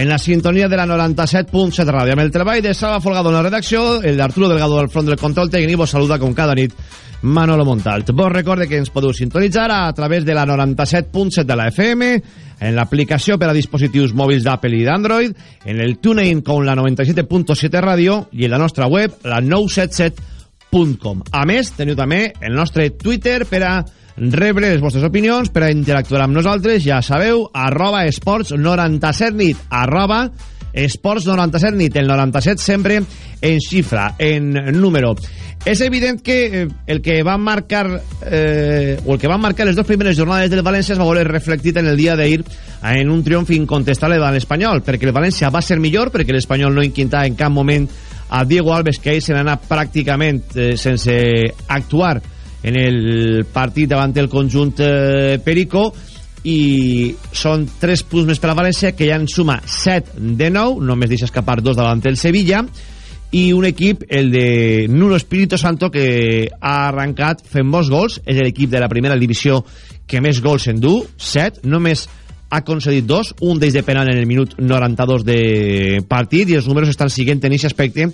en la sintonia de la 97.7 ràdio. Amb el treball de Salva Folgado en la redacció, el d'Arturo Delgado al front del control tècnic, vos saluda com cada nit Manolo Montalt. Vos recorde que ens podeu sintonitzar a través de la 97.7 de la FM, en l'aplicació per a dispositius mòbils d'Apple i d'Android, en el TuneIn com la 97.7 ràdio i en la nostra web, la 977 www.radiotrinitat.com A més, teniu també el nostre Twitter per a rebre les vostres opinions, per a interactuar amb nosaltres, ja sabeu, arroba esports 97 nit, arroba esports 97 nit, el 97 sempre en xifra, en número. És evident que eh, el que va marcar eh, o el que van marcar les dues primeres jornades del València es va veure reflectit en el dia d'ahir en un triomf incontestable davant l'Espanyol, perquè el València va ser millor, perquè l'Espanyol no inquintava en cap moment a Diego Alves, que ahir se anat pràcticament eh, sense actuar en el partit davant el conjunt eh, Perico i són 3 punts més per a València que ja en suma 7 de 9 només deixa escapar dos davant el Sevilla i un equip, el de Nuno Espíritu Santo que ha arrencat fent molts gols, és l'equip de la primera divisió que més gols en du 7, només ha concedit dos, un d'ells de penal en el minut 92 de partit i els números estan siguent en aquest aspecte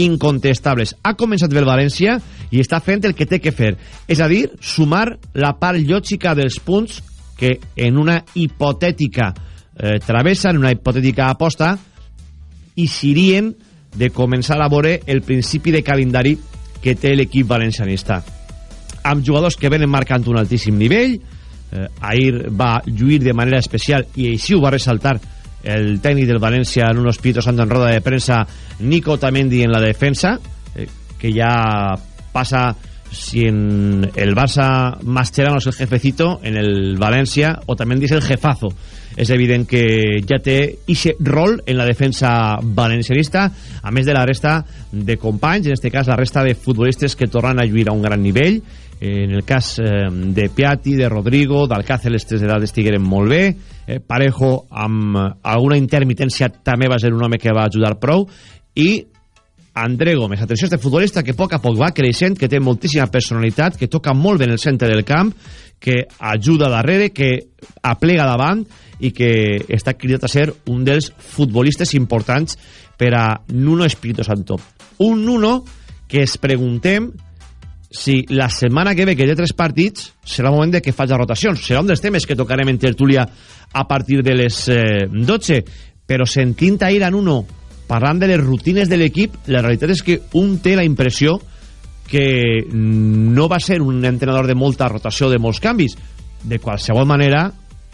incontestables. Ha començat bé el València i està fent el que té que fer, és a dir, sumar la part lògica dels punts que en una hipotètica eh, travessa, en una hipotètica aposta, i sirien de començar a veure el principi de calendari que té l'equip valencianista. Amb jugadors que venen marcant un altíssim nivell, eh, ahir va lluir de manera especial i així ho va ressaltar el tècnic del València en un hospital sant en roda de premsa Nico Tamendi en la defensa eh, que ja passa si en el Barça Mascherano és el jefecito en el València o Tamendi és el jefazo és evident que ja té ixe rol en la defensa valencianista a més de la resta de companys en este cas la resta de futbolistes que tornen a lluir a un gran nivell en el cas eh, de Piatti, de Rodrigo, d'Alcácer, les tres edades estigueren molt bé. Eh, Parejo, amb alguna intermitència, també va ser un home que va ajudar prou. I André Gómez, atenció este futbolista que a poc a poc va creixent, que té moltíssima personalitat, que toca molt bé en el centre del camp, que ajuda darrere, que aplega davant i que està cridat a ser un dels futbolistes importants per a Nuno Espíritu Santo. Un Nuno que es preguntem si la setmana que ve, que té tres partits, serà el moment de que faci rotacions. Serà un dels temes que tocarem en tertúlia a partir de les eh, 12. Però sentint ahir en uno parlant de les rutines de l'equip, la realitat és que un té la impressió que no va ser un entrenador de molta rotació, de molts canvis. De qualsevol manera,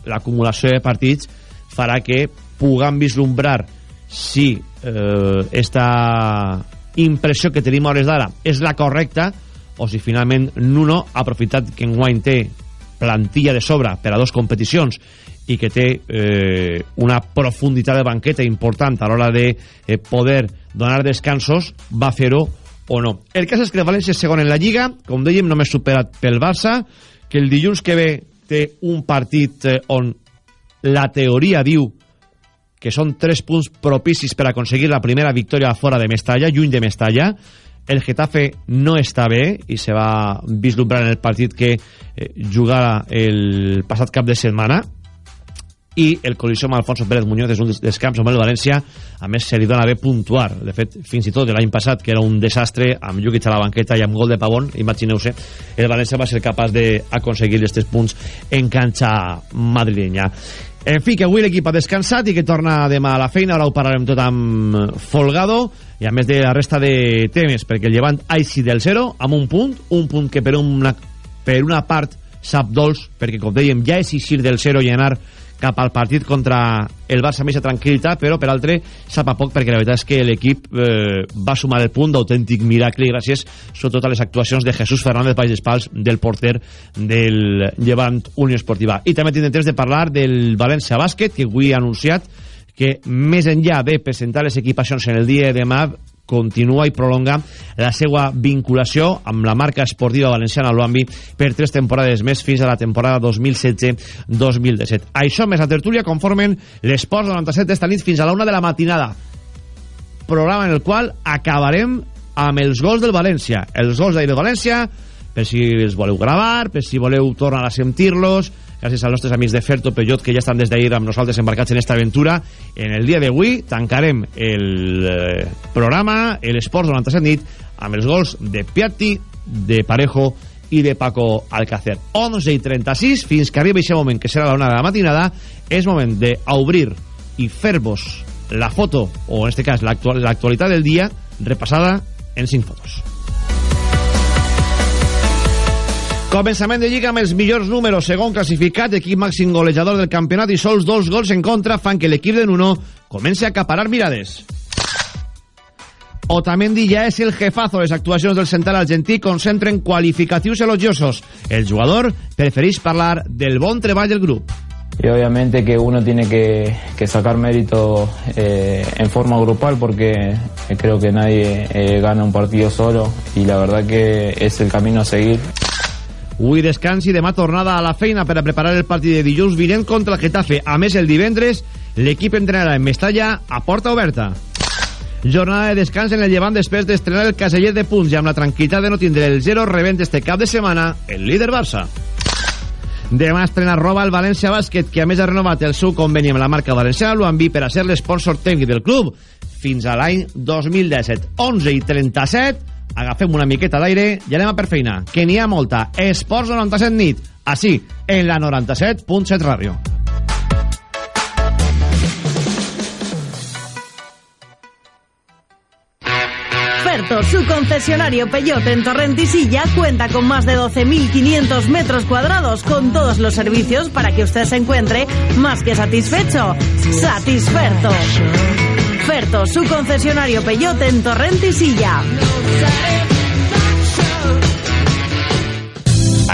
l'acumulació de partits farà que puguem vislumbrar si eh, esta impressió que tenim a hores d'ara és la correcta o si finalment Nuno ha aprofitat que enguany té plantilla de sobra per a dos competicions i que té eh, una profunditat de banqueta important a l'hora de eh, poder donar descansos, va fer-ho o no. El cas és que el València és segon en la Lliga, com dèiem, només superat pel Barça, que el dilluns que ve té un partit eh, on la teoria diu que són tres punts propicis per aconseguir la primera victòria fora de Mestalla, lluny de Mestalla, el Getafe no està bé i se va vislumbrar en el partit que eh, jugara el passat cap de setmana i el col·lisió amb Alfonso Pérez Muñoz és un dels camps on el València a més se li dona bé puntuar. De fet fins i tot l'any passat que era un desastre amb Lluquic a la banqueta i amb gol de Pavón imagineu-se el València va ser capaç d'aconseguir tres punts en canxa madrilenya. En fi, que avui l'equip ha descansat i que torna demà a la feina. Ara ho parlarem tot amb Folgado. I a més de la resta de temes, perquè el llevant eixit del 0 amb un punt, un punt que per una, per una part sap dolç, perquè com dèiem ja és eixir del 0 i anar cap al partit contra el Barça més a tranquil·litat, però per altre sap a poc perquè la veritat és que l'equip eh, va sumar el punt d'autèntic miracle gràcies sobretot a les actuacions de Jesús Fernández Baix d'Espals del porter del Llevant Unió Esportiva. I també tindrem temps de parlar del València Bàsquet, que avui ha anunciat que més enllà de presentar les equipacions en el dia de demà continua i prolonga la seva vinculació amb la marca esportiva valenciana Luambi per tres temporades més fins a la temporada 2016-2017. Això més la tertúlia conformen l'Esports 97 d'esta nit fins a la una de la matinada. Programa en el qual acabarem amb els gols del València. Els gols d'ahir del València, per si els voleu gravar, per si voleu tornar a sentir-los, gràcies als nostres amics de Ferto Peugeot que ja estan des d'ahir amb nosaltres embarcats en esta aventura. En el dia d'avui tancarem el eh, programa, l'Esports 97 nit, amb els gols de Piatti, de Parejo i de Paco Alcácer. 11 i 36, fins que arribi aquest moment, que serà la una de la matinada, és moment d'obrir i fer-vos la foto, o en este cas l'actualitat del dia, repassada en 5 fotos. Començament de Lliga amb els millors números, segon classificat, equip màxim golejador del campionat i sols dos gols en contra fan que l'equip de Nuno comenci a acaparar mirades. Otamendi ja és el jefazo. Les actuacions del central argentí concentren qualificatius elogiosos. El jugador prefereix parlar del bon treball del grup. Y obviamente que uno tiene que, que sacar mérito eh, en forma grupal porque creo que nadie eh, gana un partido solo y la verdad que es el camino a seguir. Avui descans i demà tornada a la feina per a preparar el partit de dilluns vinent contra el Getafe. A més, el divendres, l'equip entrenarà en Mestalla a porta oberta. Jornada de descans en el llevant després d'estrenar el caseller de punts i amb la tranquil·litat de no tindre el 0 rebent este cap de setmana el líder Barça. Demà estrena roba el València Bàsquet, que a més ha renovat el seu conveni amb la marca valenciana Luanvi per a ser l'esponsor tècnic del club fins a l'any 2017. 11 i 37 agafem una miqueta d'aire i anem a per feina, que n'hi ha molta. Esports 97 nit, així, en la 97.7 ràdio. Su concesionario Peyote en Torrentisilla, cuenta con más de 12.500 metros cuadrados con todos los servicios para que usted se encuentre más que satisfecho. Satisferto. Ferto, su concesionario Peyote en Torrentisilla.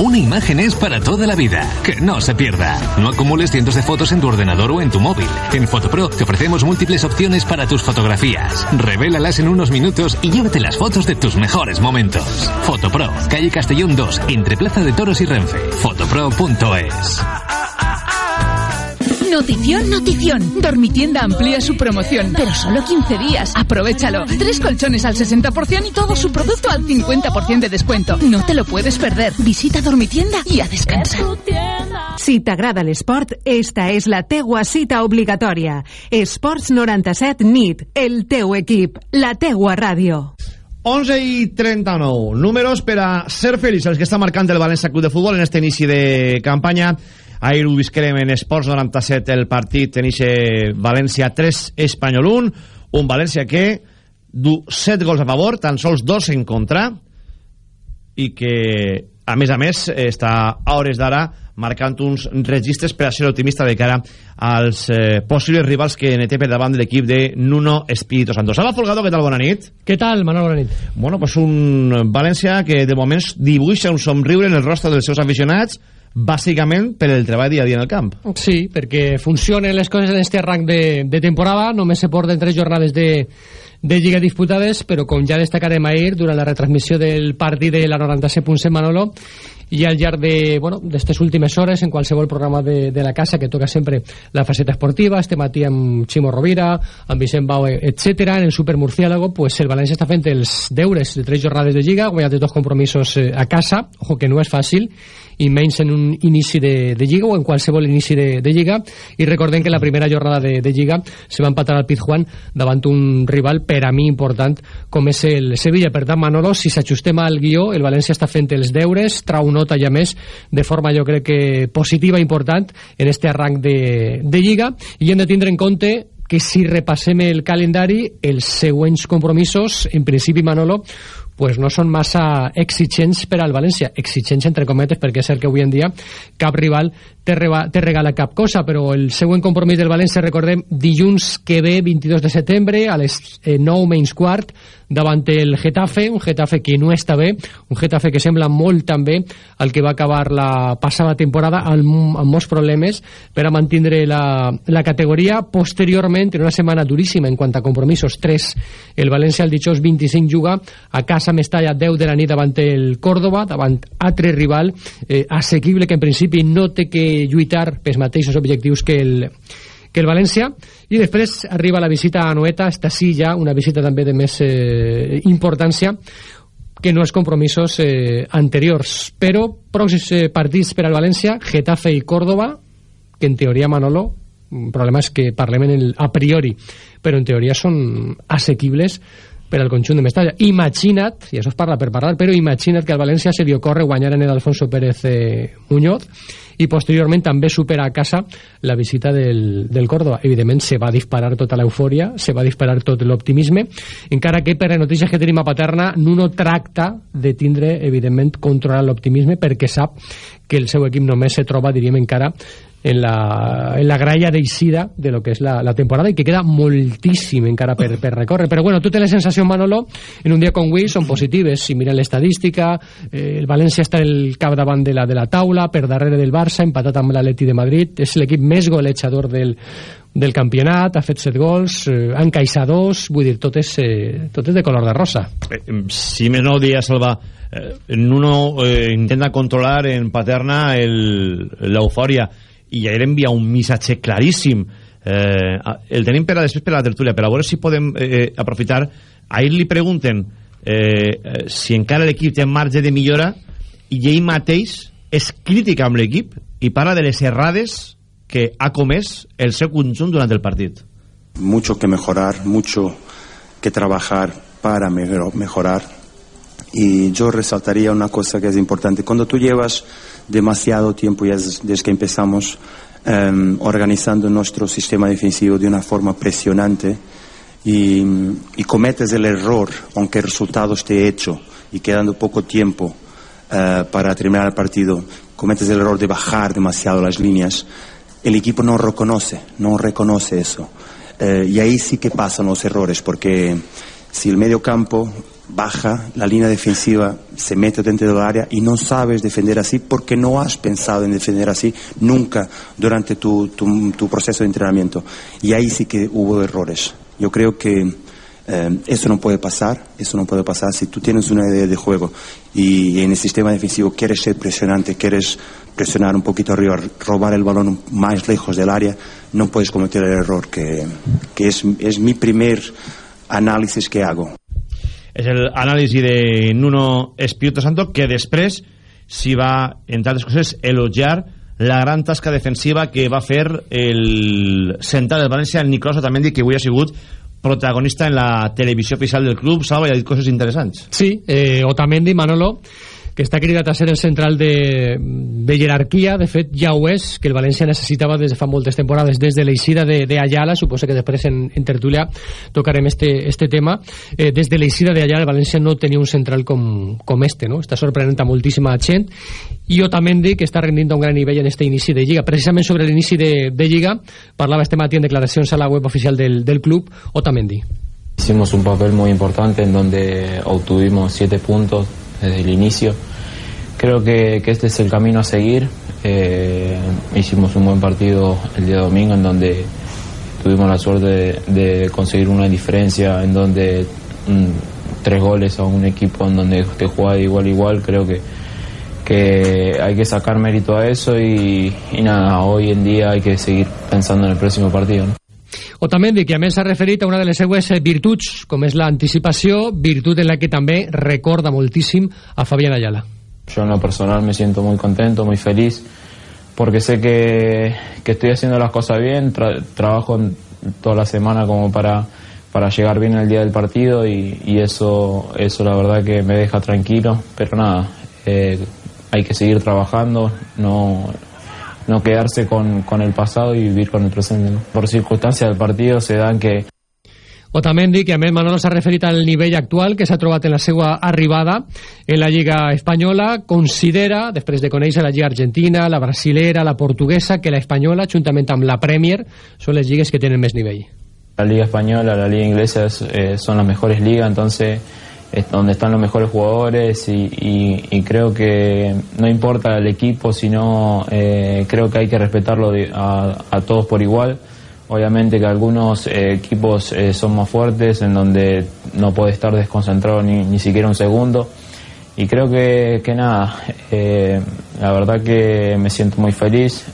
Una imagen es para toda la vida. Que no se pierda. No acumules cientos de fotos en tu ordenador o en tu móvil. En Fotopro te ofrecemos múltiples opciones para tus fotografías. Revélalas en unos minutos y llévate las fotos de tus mejores momentos. Fotopro, calle Castellón 2, entre Plaza de Toros y Renfe. Fotopro.es. Notición, notición. Dormitienda amplía su promoción, pero solo 15 días. Aprovechalo. Tres colchones al 60% y todo su producto al 50% de descuento. No te lo puedes perder. Visita Dormitienda i a descansar. Si t'agrada l'esport, esta és la teua cita obligatòria. Esports 97 NIT, el teu equip, la teua ràdio. 11 i 39. Números per a ser feliç els que està marcant el València Club de Futbol en este inici de campanya. Ahir ho visquerem en Esports 97 el partit en ixe València 3, Espanyol 1. Un València que du 7 gols a favor, tan sols 2 en contra i que, a més a més, està a hores d'ara marcant uns registres per a ser optimista de cara als eh, possibles rivals que té per davant de l'equip de Nuno Espíritu Santo. Sala Folgado, què tal? Bona nit. Què tal, Manol? Bona nit. Bueno, pues un València que de moments dibuixa un somriure en el rostre dels seus aficionats, bàsicament per el treball dia a dia en el camp. Sí, perquè funcionen les coses en este arranc de, de temporada, només se porten tres jornades de, de Lliga disputades, però com ja destacarem ahir durant la retransmissió del partit de la 97.7 Manolo, i al llarg de, bueno, últimes hores en qualsevol programa de, de la casa que toca sempre la faceta esportiva, este matí amb Ximo Rovira, amb Vicent Bau, etc. En el Super Murciélago, pues el València està fent els deures de tres jornades de Lliga, guanyat de dos compromisos eh, a casa, ojo que no és fàcil, i menys en un inici de, de Lliga o en qualsevol inici de, de Lliga. I recordem que la primera jornada de, de Lliga se va empatar al Pizjuán davant un rival per a mi important com és el Sevilla, per tant Manolo si s'ajustem al guió, el València està fent els deures, trau nota ja més de forma jo crec que positiva i important en este arranc de, de Lliga. I hem de tindre en compte que si repassem el calendari els següents compromisos en principi Manolo pues no són massa exigents per al València, exigents entre cometes perquè és cert que avui en dia cap rival te, reba, te regala cap cosa, però el següent compromís del València, recordem, dilluns que ve, 22 de setembre, a les eh, 9 menys quart, davant el Getafe, un Getafe que no està bé, un Getafe que sembla molt també al que va acabar la passada temporada amb, amb molts problemes per a mantindre la, la categoria. Posteriorment, en una setmana duríssima en quant a compromisos, 3, el València el dijous 25 juga a casa Mestalla 10 de la nit davant el Córdoba, davant altre rival eh, assequible que en principi no té que lluitar pels mateixos objectius que el, que el València i després arriba la visita a Noeta esta sí ja una visita també de més eh, importància que no els compromisos eh, anteriors. Però pròxims eh, partits per al València Getafe i Córdoba que en teoria Manolo el problema és que parlem en el a priori però en teoria són assequibles per al conjunt de Mestalla. Imagina't, i això es parla per parlar, però imagina't que al València se li ocorre guanyar en el Alfonso Pérez eh, Muñoz i posteriorment també supera a casa la visita del, del Córdoba. Evidentment se va disparar tota l'eufòria, se va disparar tot l'optimisme, encara que per les notícies que tenim a Paterna Nuno tracta de tindre, evidentment, controlar l'optimisme perquè sap que el seu equip només se troba, diríem encara, en la, en la gralla d'eixida de lo que és la, la temporada i que queda moltíssim encara per, per recórrer. Però bueno, tu tens la sensació Manolo en un dia com avui són positives. Si miren l'estadística eh, el València està el cap davant de la, de la taula per darrere del Barça empatat amb l'Atleti de Madrid. És l'equip més golejador del, del campionat, ha fet set gols, eh, ha encaixat dos, vull dir, tot és, eh, tot és de color de rosa. Eh, si més no dia, Salva, eh, Nuno eh, intenta controlar en Paterna l'eufòria i ja envia un missatge claríssim. Eh, el tenim per a després per a la tertúlia per a veure si podem eh, aprofitar. Ahir li pregunten eh, si encara l'equip té marge de millora i ell mateix és crític amb l'equip i parla de les errades que ha comès el seu conjunt durant el partit. Mucho que mejorar mucho que trabajar para mejorar. Y yo resaltaría una cosa que es importante. Cuando tú llevas demasiado tiempo ya desde que empezamos um, organizando nuestro sistema defensivo de una forma presionante y, cometes el error, aunque el resultado esté hecho y quedando poco tiempo uh, para terminar el partido, cometes el error de bajar demasiado las líneas, el equipo no reconoce, no reconoce eso. Uh, y ahí sí que pasan los errores, porque si el medio campo baja, la línea defensiva se mete dentro del área y no sabes defender así porque no has pensado en defender así nunca durante tu, tu, proceso de entrenamiento. Y ahí sí que hubo errores. Yo creo que eh, eso no puede pasar, eso no puede pasar si tú tienes una idea de juego y, y en el sistema defensivo quieres ser presionante, quieres presionar un poquito arriba, robar el balón más lejos del área, no puedes cometer el error que, que es, es mi primer análisis que hago. És l'anàlisi de Nuno Espíritu Santo que després s'hi va, entre altres coses, elogiar la gran tasca defensiva que va fer el central del València, el Nicolás Otamendi, que avui ha sigut protagonista en la televisió oficial del club, Salva, i ha dit coses interessants. Sí, eh, Otamendi, Manolo, que està cridat a ser el central de, de jerarquia, de fet ja ho és, que el València necessitava des de fa moltes temporades, des de l'eixida de, de Ayala, suposo que després en, en tertúlia tocarem este, este tema, eh, des de l'eixida de Ayala el València no tenia un central com, com este, no? està sorprenent a moltíssima gent, i Otamendi, que està rendint un gran nivell en este inici de Lliga. Precisament sobre l'inici de, de Lliga, parlava este matí en declaracions a la web oficial del, del club, Otamendi. Hicimos un papel muy importante en donde obtuvimos siete puntos desde el inicio. Creo que, este es el camino a seguir. Eh, hicimos un buen partido el día domingo en donde tuvimos la suerte de, de conseguir una diferencia en donde mm, tres goles a un equipo en donde te juega de igual a igual. Creo que, que hay que sacar mérito a eso y, y nada, hoy en día hay que seguir pensando en el próximo partido. ¿no? Otamendi, que a més s'ha referit a una de les seues virtuts, com és l'anticipació, virtut en la que també recorda moltíssim a Fabián Ayala. Yo en lo personal me siento muy contento, muy feliz, porque sé que, que estoy haciendo las cosas bien, tra trabajo toda la semana como para, para llegar bien el día del partido y, y, eso, eso la verdad que me deja tranquilo, pero nada, eh, hay que seguir trabajando, no, no quedarse con, con el pasado y vivir con el presente. ¿no? Por circunstancias del partido se dan que Otamendi, que a més Manolo s'ha referit al nivell actual que s'ha trobat en la seva arribada en la Lliga Espanyola, considera, després de conèixer la Lliga Argentina, la Brasilera, la Portuguesa, que la Espanyola, juntament amb la Premier, són les lligues que tenen més nivell. La Liga Española, la Liga Inglesa es, eh, son las mejores ligas, entonces es donde están los mejores jugadores y, creo que no importa el equipo, sino eh, creo que hay que respetarlo a, todos por igual. Obviamente que algunos eh, equipos eh, son más fuertes, en donde no puede estar desconcentrado ni, ni siquiera un segundo. Y creo que, que nada, la verdad que me siento muy feliz.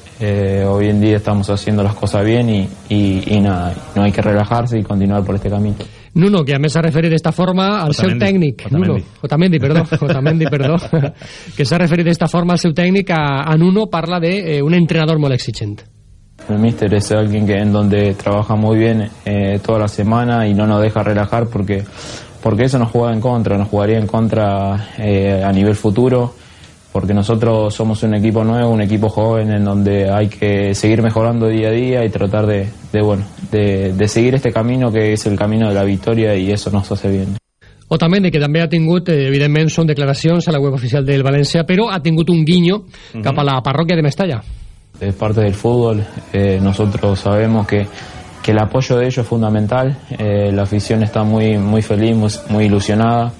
Hoy en día estamos haciendo las cosas bien y, y- y nada, no hay que relajarse y continuar por este camino. Nuno, que a més s'ha referit d'esta forma al seu Otamendi. tècnic. Otamendi. Nuno, Otamendi, perdó. Otamendi, perdó. que s'ha referit d'esta forma al seu tècnic. A, a Nuno parla d'un de, eh, un entrenador molt exigent. El míster es alguien que en donde trabaja muy bien eh, toda la semana y no nos deja relajar porque porque eso nos juega en contra, nos jugaría en contra eh, a nivel futuro, porque nosotros somos un equipo nuevo, un equipo joven en donde hay que seguir mejorando día a día y tratar de, de bueno de, de seguir este camino que es el camino de la victoria y eso nos hace bien. Otamendi, que també ha tingut, eh, evidentment, són declaracions a la web oficial del València, però ha tingut un cap a la parròquia de Mestalla. es parte del fútbol. eh, nosotros sabemos que, que el apoyo de ellos es fundamental. eh, la afición está muy, muy feliz, muy, muy ilusionada.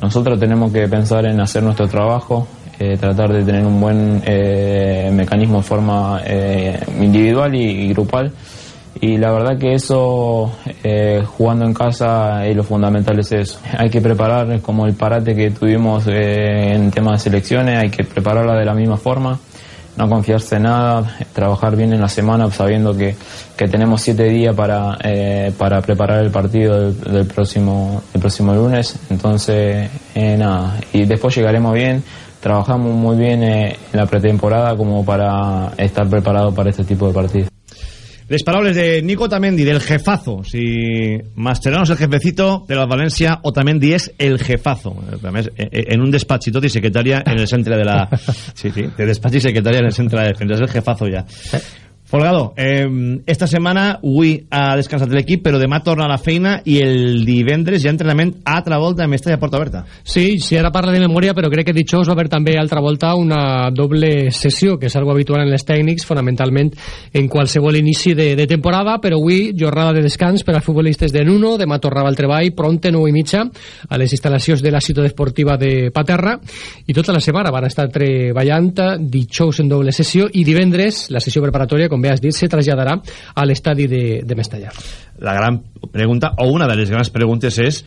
Nosotros tenemos que pensar en hacer nuestro trabajo, eh, tratar de tener un buen eh, mecanismo de forma eh, individual y, y grupal. Y la verdad que eso, eh, jugando en casa, eh, lo fundamental es eso. Hay que preparar como el parate que tuvimos eh, en tema de selecciones, hay que prepararla de la misma forma no confiarse en nada, trabajar bien en la semana sabiendo que, que tenemos siete días para, para preparar el partido del, del próximo, el próximo lunes. Entonces, nada, y después llegaremos bien, trabajamos muy bien eh, en la pretemporada como para estar preparados para este tipo de partidos. Les paraules de Nico Otamendi, del jefazo. Si Mascherano és el jefecito de la València, Otamendi és el jefazo. Eh, eh, en un tot i secretària en el centre de la... Sí, sí, de despatx i secretària en el centre de la defensa. És el jefazo ja. Folgado, eh, esta setmana avui ha descansat l'equip, però demà torna a la feina i el divendres hi ha entrenament a altra volta a Mestalla Porta Oberta. Sí, si ara parla de memòria, però crec que dijous va haver també altra volta una doble sessió, que és algo habitual en les tècnics, fonamentalment en qualsevol inici de, de temporada, però avui jornada de descans per als futbolistes de Nuno, demà tornava al treball, pront, 9 i mitja, a les instal·lacions de la ciutat esportiva de Paterra, i tota la setmana van estar treballant dijous en doble sessió, i divendres la sessió preparatòria, com bé has dit, se traslladarà a l'estadi de, de Mestalla. la gran pregunta, o una de les grans preguntes és,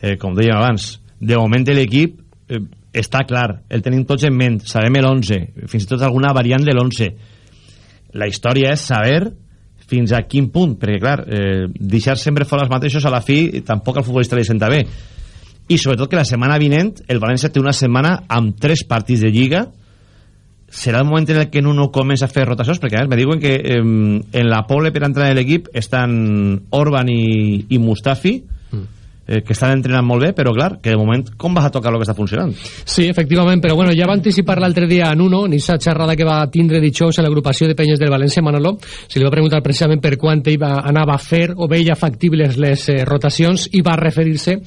eh, com dèiem abans, de moment l'equip eh, està clar, el tenim tots en ment, sabem l'11, fins i tot alguna variant de l'11. La història és saber fins a quin punt, perquè clar, eh, deixar sempre fora els mateixos a la fi tampoc al futbolista li senta bé. I sobretot que la setmana vinent el València té una setmana amb tres partits de Lliga serà el moment en el que Nuno comença a fer rotacions perquè a més, me diuen que eh, en la pole per entrar en l'equip estan Orban i, i Mustafi eh, que estan entrenant molt bé però clar, que de moment com vas a tocar el que està funcionant? Sí, efectivament, però bueno, ja va anticipar l'altre dia a Nuno, en aquesta xerrada que va tindre dijous a l'agrupació de penyes del València, Manolo, se li va preguntar precisament per quant iba, anava a fer o veia factibles les eh, rotacions i va referir-se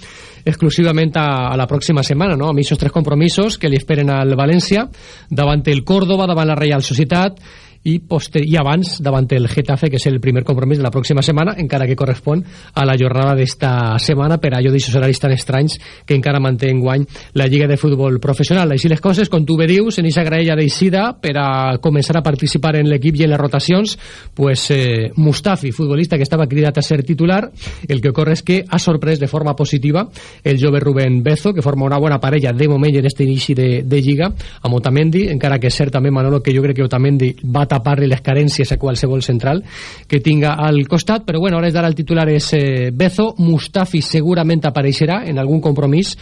exclusivament a, a la pròxima setmana, no? amb aquests tres compromisos que li esperen al València, davant el Córdoba, davant la Real Societat i, poster i abans davant el Getafe, que és el primer compromís de la pròxima setmana, encara que correspon a la jornada d'esta setmana per allò d'aixòs horaris tan estranys que encara manté en guany la Lliga de Futbol Professional. Així les coses, com tu bé dius, en aquesta graella d'eixida per a començar a participar en l'equip i en les rotacions, pues, eh, Mustafi, futbolista que estava cridat a ser titular, el que ocorre és que ha sorprès de forma positiva el jove Rubén Bezo, que forma una bona parella de moment en este inici de, de Lliga, amb Otamendi, encara que és cert també, Manolo, que jo crec que Otamendi va tapar-li les carències a qualsevol central que tinga al costat, però bueno, ara d'ara el titular és eh, Bezo, Mustafi segurament apareixerà en algun compromís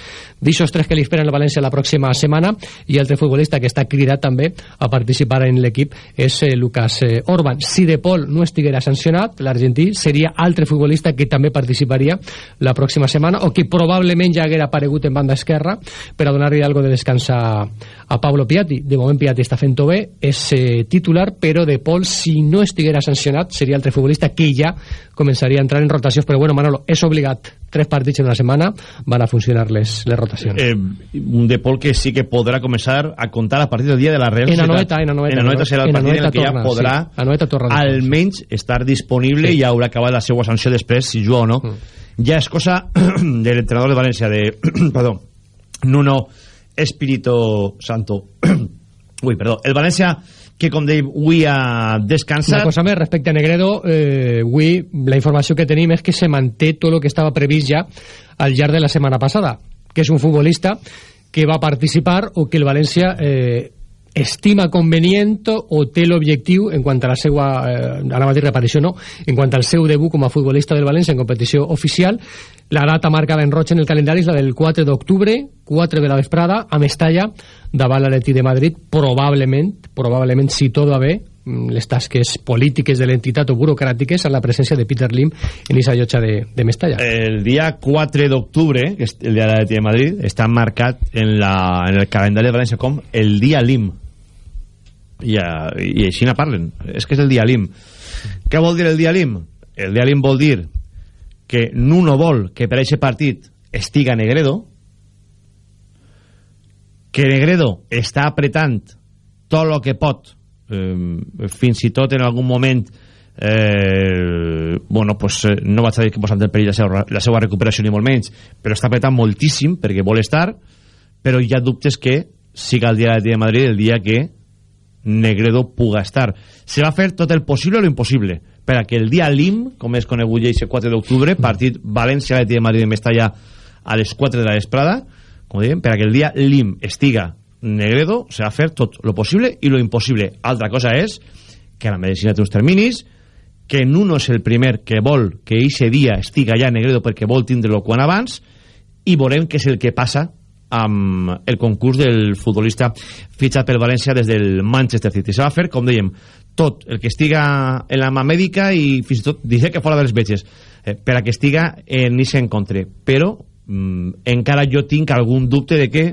d'aixòs tres que li esperen al València la pròxima setmana i altre futbolista que està cridat també a participar en l'equip és eh, Lucas eh, Orban. Si De Paul no estiguera sancionat, l'argentí seria altre futbolista que també participaria la pròxima setmana o que probablement ja haguera aparegut en banda esquerra per a donar-li algo de descans a, a Pablo Piatti. De moment Piatti està fent-ho bé, és eh, titular, però De Paul, si no estiguera sancionat, seria altre futbolista que ja començaria a entrar en rotacions, però bueno, Manolo, és obligat tres partits en una setmana van a funcionar les, les rotacions. Eh, un De Paul que sí que podrà començar a contar a partir del dia de la Real En Societat. Anoeta, en Anoeta, En Anoeta serà el en partit en el Anoeta que ja torna, podrà sí. Anoeta torna almenys estar disponible Sí. i ja haurà acabat la seva sanció després si juga o no. Ja és cosa de l'entrenador de València de, perdó, Nuno Espíritu Santo. Ui, perdó. El València que com dèiem avui ha descansat. Una cosa més, respecte a Negredo, eh, avui la informació que tenim és que se manté tot el que estava previst ja al llarg de la setmana passada, que és un futbolista que va participar o que el València eh, estima convenient o té l'objectiu en quant a la seva eh, ara mateix reaparició no, en quant al seu debut com a futbolista del València en competició oficial la data marcada en roig en el calendari és la del 4 d'octubre 4 de la vesprada a Mestalla davant l'Atleti de Madrid probablement, probablement si tot va bé mm, les tasques polítiques de l'entitat o burocràtiques en la presència de Peter Lim en esa llotja de, de Mestalla el dia 4 d'octubre, el dia de l'Atleti de Madrid, està marcat en, la, en el calendari de València com el dia LIM. I, a, i així ne parlen. És que és el dia LIM. Què vol dir el dia LIM? El dia LIM vol dir que Nuno vol que per aquest partit estiga Negredo, que Negredo està apretant tot el que pot, eh, fins i tot en algun moment eh, bueno, pues, eh, no vaig dir que posant en perill la seva, la seva recuperació ni molt menys, però està apretant moltíssim perquè vol estar, però hi ha dubtes que siga el dia de Madrid el dia que Negredo puga estar. Se va fer tot el possible o l'impossible per a que el dia LIM, com és conegut ja el 4 d'octubre, partit València de Madrid de Mestalla a les 4 de la vesprada, com dèiem, per a que el dia LIM estiga Negredo, se va fer tot lo possible i lo impossible. Altra cosa és que la medicina té uns terminis, que Nuno és el primer que vol que eixe dia estiga ja Negredo perquè vol tindre-lo quan abans i veurem què és el que passa amb el concurs del futbolista fitxat pel València des del Manchester City. Se va fer, com dèiem, tot el que estiga en la mà mèdica i fins i tot, dice que fora de les veges, eh, per a que estiga en aquest encontre. Però mm, encara jo tinc algun dubte de que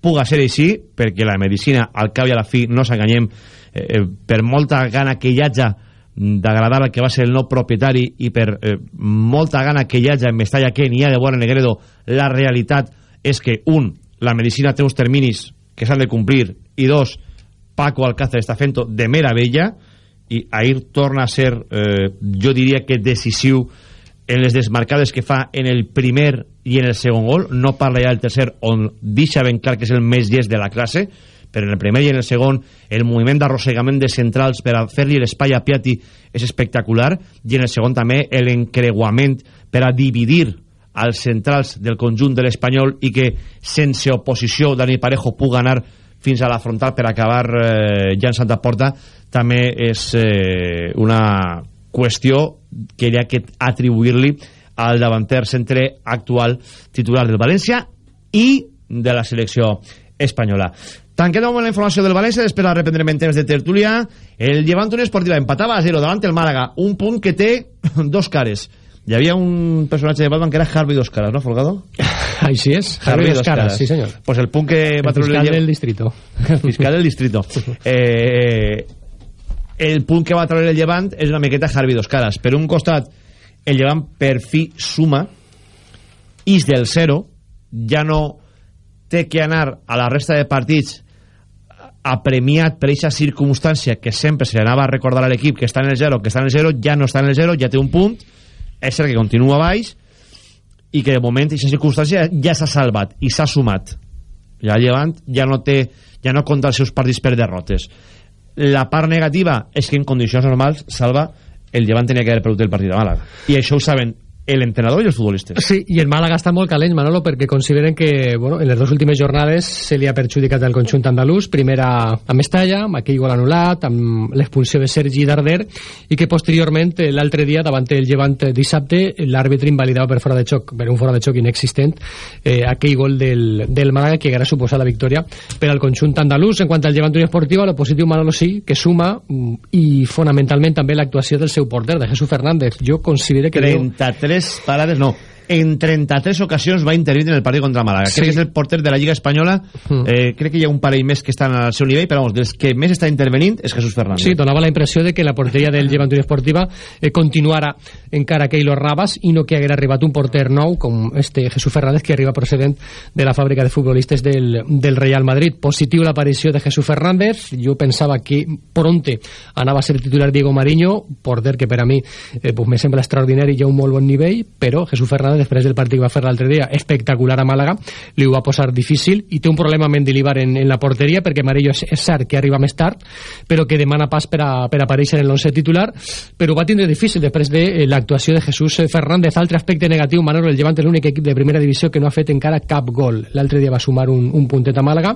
puga ser així, perquè la medicina, al cap i a la fi, no s'enganyem, eh, eh, per molta gana que hi hagi d'agradar al que va ser el nou propietari i per eh, molta gana que hi hagi en Mestalla que n'hi ha de bona Negredo, la realitat és que, un, la medicina té uns terminis que s'han de complir i dos, Paco Alcácer està fent de meravella i ahir torna a ser eh, jo diria que decisiu en les desmarcades que fa en el primer i en el segon gol. No parla ja del tercer on deixa ben clar que és el més llest de la classe però en el primer i en el segon el moviment d'arrossegament de centrals per a fer-li l'espai a Piatti és espectacular. I en el segon també l'encreuament per a dividir als centrals del conjunt de l'Espanyol i que sense oposició Dani Parejo puga anar fins a la frontal per acabar eh, ja en Santa Porta també és eh, una qüestió que hi ha que atribuir-li al davanter centre actual titular del València i de la selecció espanyola. Tanquem moment la informació del València, després la reprendrem en temps de tertúlia. El Llevant Unió Esportiva empatava a 0 davant el Màlaga, un punt que té dos cares. Hi havia un personatge de Batman que era Harvey dos caras, ¿no, Folgado? Així és, Harvey dos caras, sí senyor. Pues el punt que va El treure fiscal del distrito. fiscal del distrito. Eh, el punt que va treure el Llevant és una miqueta Harvey dos caras. Per un costat, el Llevant per fi suma is del zero, ja no té que anar a la resta de partits apremiat per aquesta circumstància que sempre se li anava a recordar a l'equip que està en el 0, que està en el 0, ja no està en el 0, ja té un punt, és cert que continua baix i que de moment aquesta circumstància ja s'ha salvat i s'ha sumat. Ja Llevant ja no té ja no compta els seus partits per derrotes. La part negativa és que en condicions normals, Salva, el Llevant tenia que haver perdut el partit a Màlaga. I això ho saben el entrenador i els futbolistes. Sí, i el Màlaga està molt calent, Manolo, perquè consideren que bueno, en les dues últimes jornades se li ha perjudicat el conjunt andalús, primera a Mestalla, amb aquell gol anul·lat, amb l'expulsió de Sergi Darder, i que posteriorment, eh, l'altre dia, davant el Llevant dissabte, l'àrbitre invalidava per fora de xoc, per un fora de xoc inexistent, eh, aquell gol del, del Màlaga que haguera suposat la victòria per al conjunt andalús. En quant al Llevant Unió Esportiva, lo positiu Manolo sí, que suma, mm, i fonamentalment també l'actuació del seu porter, de Jesús Fernández. Jo considero que... 33 Parades no. En 33 ocasions va intervenir en el partit contra Màlaga. Sí. Crec que és el porter de la Lliga Espanyola. Mm. Eh, crec que hi ha un parell més que estan al seu nivell, però vamos, dels que més està intervenint és Jesús Fernández. Sí, donava la impressió de que la porteria del Llevant Unió Esportiva eh, continuara encara Keylor Rabas i no que haguera arribat un porter nou com este Jesús Fernández que arriba procedent de la fàbrica de futbolistes del, del Real Madrid. Positiu l'aparició de Jesús Fernández. Jo pensava que pronte anava a ser titular Diego Mariño, porter que per a mi eh, pues me sembla extraordinari i a un molt bon nivell, però Jesús Fernández després del partit que va fer l'altre dia espectacular a Màlaga, li ho va posar difícil i té un problema Mendilibar en, en la porteria perquè Marillo és, és cert que arriba més tard però que demana pas per, a, per aparèixer en l'11 titular però va tindre difícil després de eh, l'actuació de Jesús Fernández. Altre aspecte negatiu, Manolo, el Llevant és l'únic equip de primera divisió que no ha fet encara cap gol. L'altre dia va sumar un, un puntet a Màlaga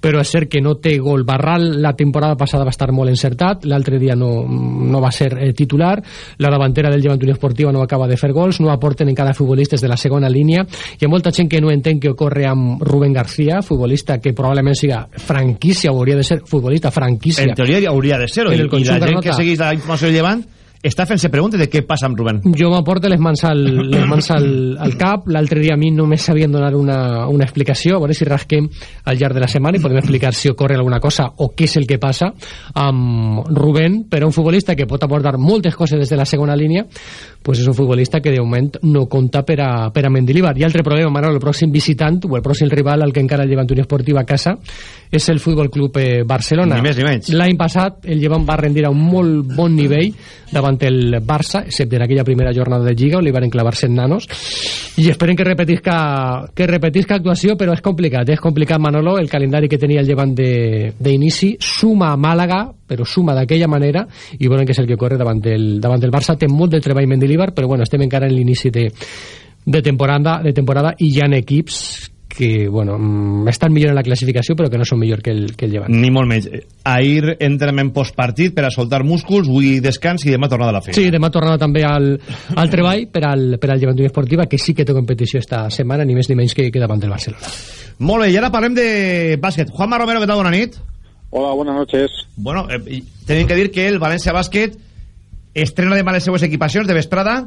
però és cert que no té gol. Barral la temporada passada va estar molt encertat l'altre dia no, no va ser eh, titular. La davantera del Llevant Unió Esportiva no acaba de fer gols, no aporten encara futbolistes de la segona línia. Hi ha molta gent que no entén què ocorre amb Rubén García, futbolista que probablement siga franquícia o hauria de ser futbolista franquícia. En teoria hauria de ser-ho. I, el I la gent que segueix la informació Llevant està fent-se preguntes de què passa amb Rubén. jo m'aporto les mans al, les mans al, al cap. L'altre dia a mi només sabien donar una, una explicació. A veure si rasquem al llarg de la setmana i podem explicar si ocorre alguna cosa o què és el que passa amb Rubén. Però un futbolista que pot aportar moltes coses des de la segona línia pues és un futbolista que de moment no compta per a, per a Mendilibar. I altre problema, Manolo, el pròxim visitant o el pròxim rival al que encara el Llevant Unió Esportiva a casa és el Futbol Club eh, Barcelona. Ni més ni menys. l'any passat el Llevant va rendir a un molt bon nivell davant el Barça, excepte en aquella primera jornada de Lliga on li van enclavar-se en nanos. I esperen que repetisca que repetisca actuació, però és complicat és complicat Manolo, el calendari que tenia el Llevant de- d'inici, suma a Màlaga però suma d'aquella manera i volen que és el que corre davant el, davant el Barça. Té molt de treball Mendilibar, però bueno, estem encara en l'inici de, de temporada de temporada i hi ha equips que bueno, mm, estan millor en la classificació però que no són millor que el, que el Llevant Ni molt menys. Ahir entrenament postpartit per a soltar músculs, avui descans i demà tornada a la feina. Sí, demà tornada també al, al treball per al, per al Llevant Esportiva, que sí que té competició esta setmana, ni més ni menys que, que davant del Barcelona. Molt bé, i ara parlem de bàsquet. Juanma Romero, què tal? Bona nit. Hola, buenas noches. Bueno, eh, tenim que dir que el València Bàsquet estrena demà les seues equipacions de vesprada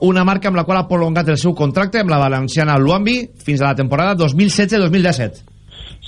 una marca amb la qual ha prolongat el seu contracte amb la valenciana Luambi fins a la temporada 2016-2017.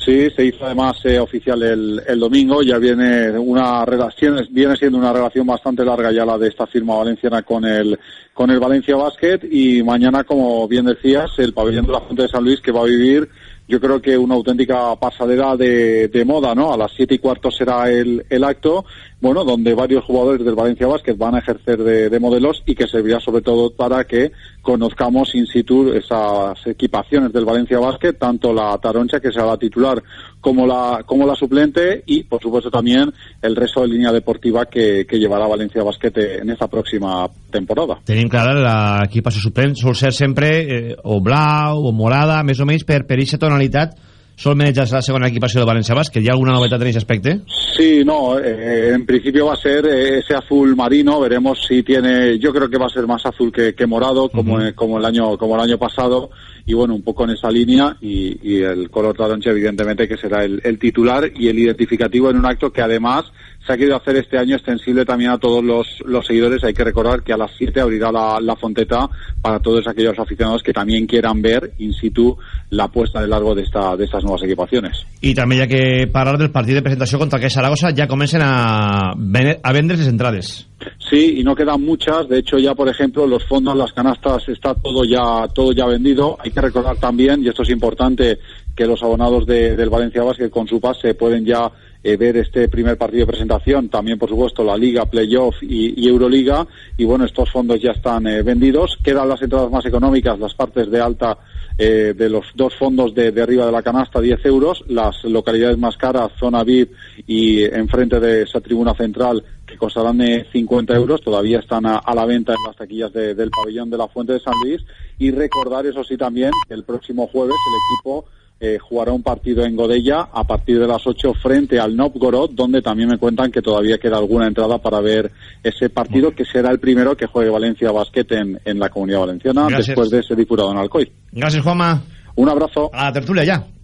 Sí, se hizo además eh, oficial el, el domingo. Ya viene una relación, viene siendo una relación bastante larga ya la de esta firma valenciana con el con el Valencia Basket y mañana, como bien decías, el pabellón de la Fuente de San Luis que va a vivir yo creo que una auténtica pasadera de, de moda, ¿no? A las siete y cuarto será el, el acto, bueno, donde varios jugadores del Valencia Basket van a ejercer de, de modelos y que servirá sobre todo para que conozcamos in situ esas equipaciones del Valencia Basket, tanto la taroncha, que será la titular, como la, como la suplente, y por supuesto también el resto de línea deportiva que, que llevará Valencia Basket en esta próxima temporada. Tenim clara l'equipació suplent sol ser sempre eh, o blau o morada, més o menys per, per tonalitat sol manejar la segona equipació de València Bàsquet. Hi ha alguna novetat en aquest aspecte? Sí, no, eh, en principio va a ser eh, ese azul marino, veremos si tiene, yo creo que va a ser más azul que, que morado, como, eh, como el año, como el año pasado, y bueno, un poco en esa línea, y, y el color taroncha evidentemente que será el, el titular y el identificativo en un acto que además se ha querido hacer este año extensible también a todos los, los seguidores. Hay que recordar que a las 7 abrirá la, la fonteta para todos aquellos aficionados que también quieran ver in situ la puesta de largo de, esta, de estas nuevas equipaciones. I també hi ha que parlar del partit de presentació contra que Saragossa ja comencen a, a vendre les entrades. Sí, y no quedan muchas. De hecho, ya por ejemplo, los fondos, las canastas, está todo ya todo ya vendido. Hay que recordar también, y esto es importante, que los abonados de- del Valencia Basket con su pase pueden ya eh, ver este primer partido de presentación. También, por supuesto, la Liga, Playoff y, Euroliga. Y bueno, estos fondos ya están eh, vendidos. Quedan las entradas más económicas, las partes de alta eh, de los dos fondos de, de arriba de la canasta, 10 euros. Las localidades más caras, zona VIP y enfrente de esa tribuna central, que costarán de 50 euros, todavía están a, a la venta en las taquillas de- del pabellón de la Fuente de San Luis. Y recordar, eso sí, también, el próximo jueves el equipo eh, jugará un partido en Godella a partir de las 8 frente al Novgorod, donde también me cuentan que todavía queda alguna entrada para ver ese partido, que será el primero que juegue Valencia Basket en, en la Comunidad Valenciana, Gracias. después de ser diputado en Alcoy. Gràcies, Juanma. Un abrazo. A la tertúlia, ja.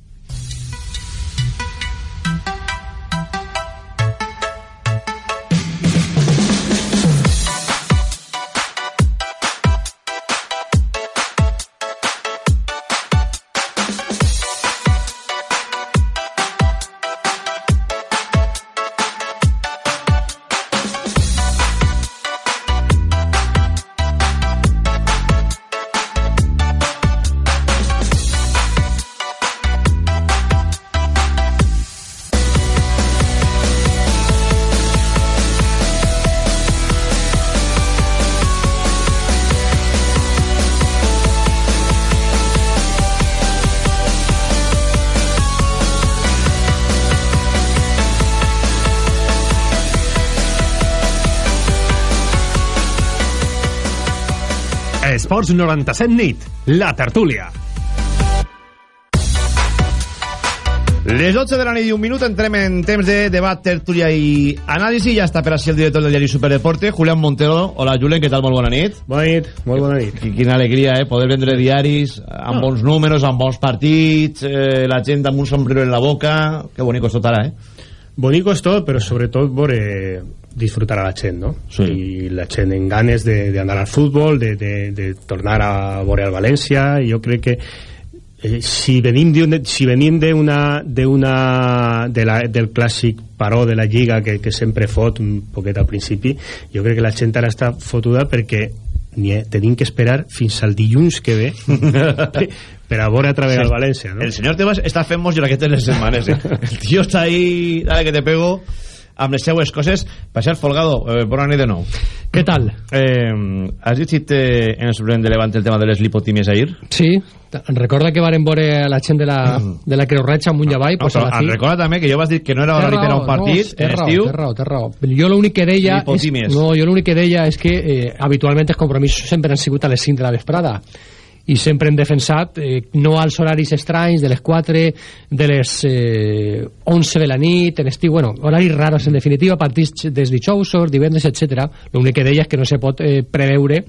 Esports 97 nit, la tertúlia. Les 12 de la nit i un minut entrem en temps de debat, tertúlia i anàlisi. Ja està per així el director del diari Superdeporte, Julián Montero. Hola, Julen, què tal? Molt bona nit. Bona nit, molt bona nit. Qu- Quina alegria, eh? Poder vendre diaris amb bons números, amb bons partits, eh, la gent amb un sombrero en la boca... Que bonico és tot ara, eh? Bonico és tot, però sobretot veure disfrutar a la gent, no? Sí. I la gent en ganes de- d'anar al futbol, de, de, de tornar a veure al València, i jo crec que eh, si venim d'un- si venim d'una d'una de la, del clàssic paró de la Lliga que, que sempre fot un poquet al principi jo crec que la gent ara està fotuda perquè ni he, tenim que esperar fins al dilluns que ve per, per a veure a través Sí. del València no? El senyor Tebas està fent molts lloraquetes les setmanes, eh? El tio està ahí, dale que te pego, amb les seues coses. Per cert, Folgado, eh, bona nit de nou. Què tal? Eh, has llegit eh, en el suplement de Levante el tema de les lipotímies ahir? Sí, recorda que varen veure la gent de la, de la Creu Roja amunt i avall, No, pues la fi... recorda també que jo vas dir que no era horari per a un partit no, té en raó, estiu. té raó, té raó. Jo l'únic que deia... És, no, jo l'únic que deia és que eh, habitualment els compromisos sempre han sigut a les 5 de la vesprada i sempre hem defensat eh, no als horaris estranys de les 4 de les eh, 11 de la nit en estiu, bueno, horaris raros en definitiva partits des dijous, divendres, etc. l'únic que deia és que no se pot eh, preveure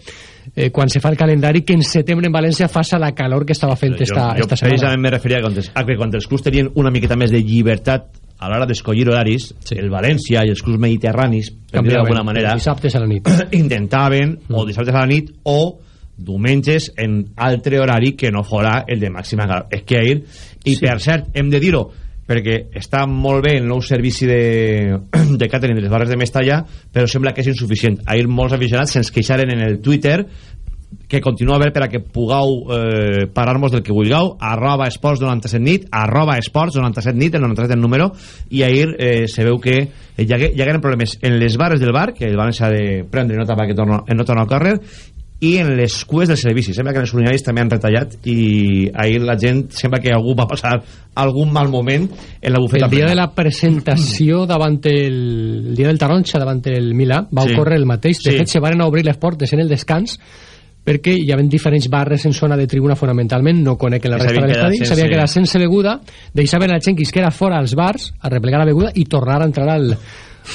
eh, quan se fa el calendari que en setembre en València faça la calor que estava fent esta, jo, jo esta setmana precisament me referia a, els, a que quan els clubs tenien una miqueta més de llibertat a l'hora d'escollir horaris, Sí. el València i els clubs mediterranis, per dir d'alguna manera, dissabtes a la nit intentaven o Mm. dissabtes a la nit o diumenges en altre horari que no fora el de màxima calor. És que ahir, i Sí. per cert, hem de dir-ho, perquè està molt bé el nou servici de, de catering de les barres de Mestalla, però sembla que és insuficient. Ahir molts aficionats se'ns queixaren en el Twitter que continua bé per a que pugueu eh, parar-nos del que vulgueu arroba esports 97 nit arroba esports 97 nit el 97 el número i ahir eh, se veu que eh, hi, hagué, hi hagueren problemes en les bares del bar que el van deixar de prendre nota perquè torno, no torna a córrer i en les cues del servici sembla que els urinaris també han retallat i ahir la gent sembla que algú va passar algun mal moment en la bufeta el dia plena. de la presentació davant el, el dia del taronxa davant el Milà va Sí. ocórrer el mateix de Sí. fet se van obrir les portes en el descans perquè hi havia diferents barres en zona de tribuna fonamentalment, no conec en la Que resta de l'estadi, sense- s'havien quedat sense beguda, deixaven la gent que queda fora als bars a replegar la beguda i tornar a entrar al,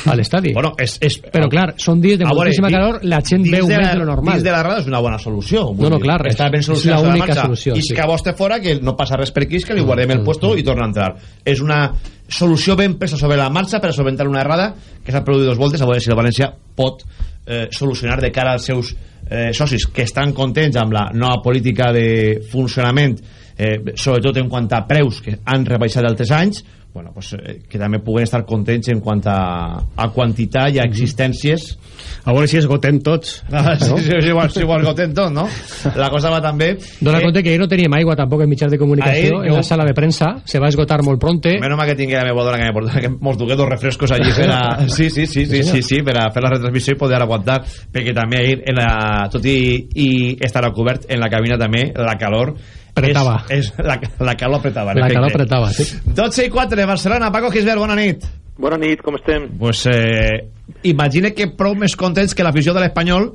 a l'estadi. bueno, és, és, Però clar, són dies de veure, moltíssima di- calor, la gent veu de més la- de lo normal. Dins de la rada és una bona solució. vull No, no, dir, clar, Està és- ben és solucionat la marxa. solució, I sí. que a vostè fora, que no passa res per aquí, que li guardem el puesto i torna a entrar. És una solució ben presa sobre la marxa per a solventar una errada que s'ha produït dos voltes, a veure si el València pot eh, solucionar de cara als seus eh, socis que estan contents amb la nova política de funcionament eh, sobretot en quant a preus que han rebaixat altres anys bueno, pues, eh, que també puguen estar contents en quant a, a quantitat i a existències. A veure si esgotem tots. Ah, sí, sí, sí, igual, sí, igual gotem tot, no? La cosa va també... Dona que- compte que ahir no teníem aigua tampoc en mitjans de comunicació, Ahir en jo- la sala de premsa, se va esgotar molt pronte. Menos mal que tingué la meva dona que que mos dugué dos refrescos allí per a... Sí, sí, sí, sí, sí, sí, per a fer la retransmissió i poder aguantar, perquè també ahir, en la, tot i, i estar cobert, en la cabina també, la calor... Apretava. És, és, la, la calor apretava. en La efecte. calor apretava, sí. 12 i 4 de Barcelona, Paco Gisbert, bona nit. Bona nit, com estem? Pues, eh, imagine que prou més contents que l'afició de l'Espanyol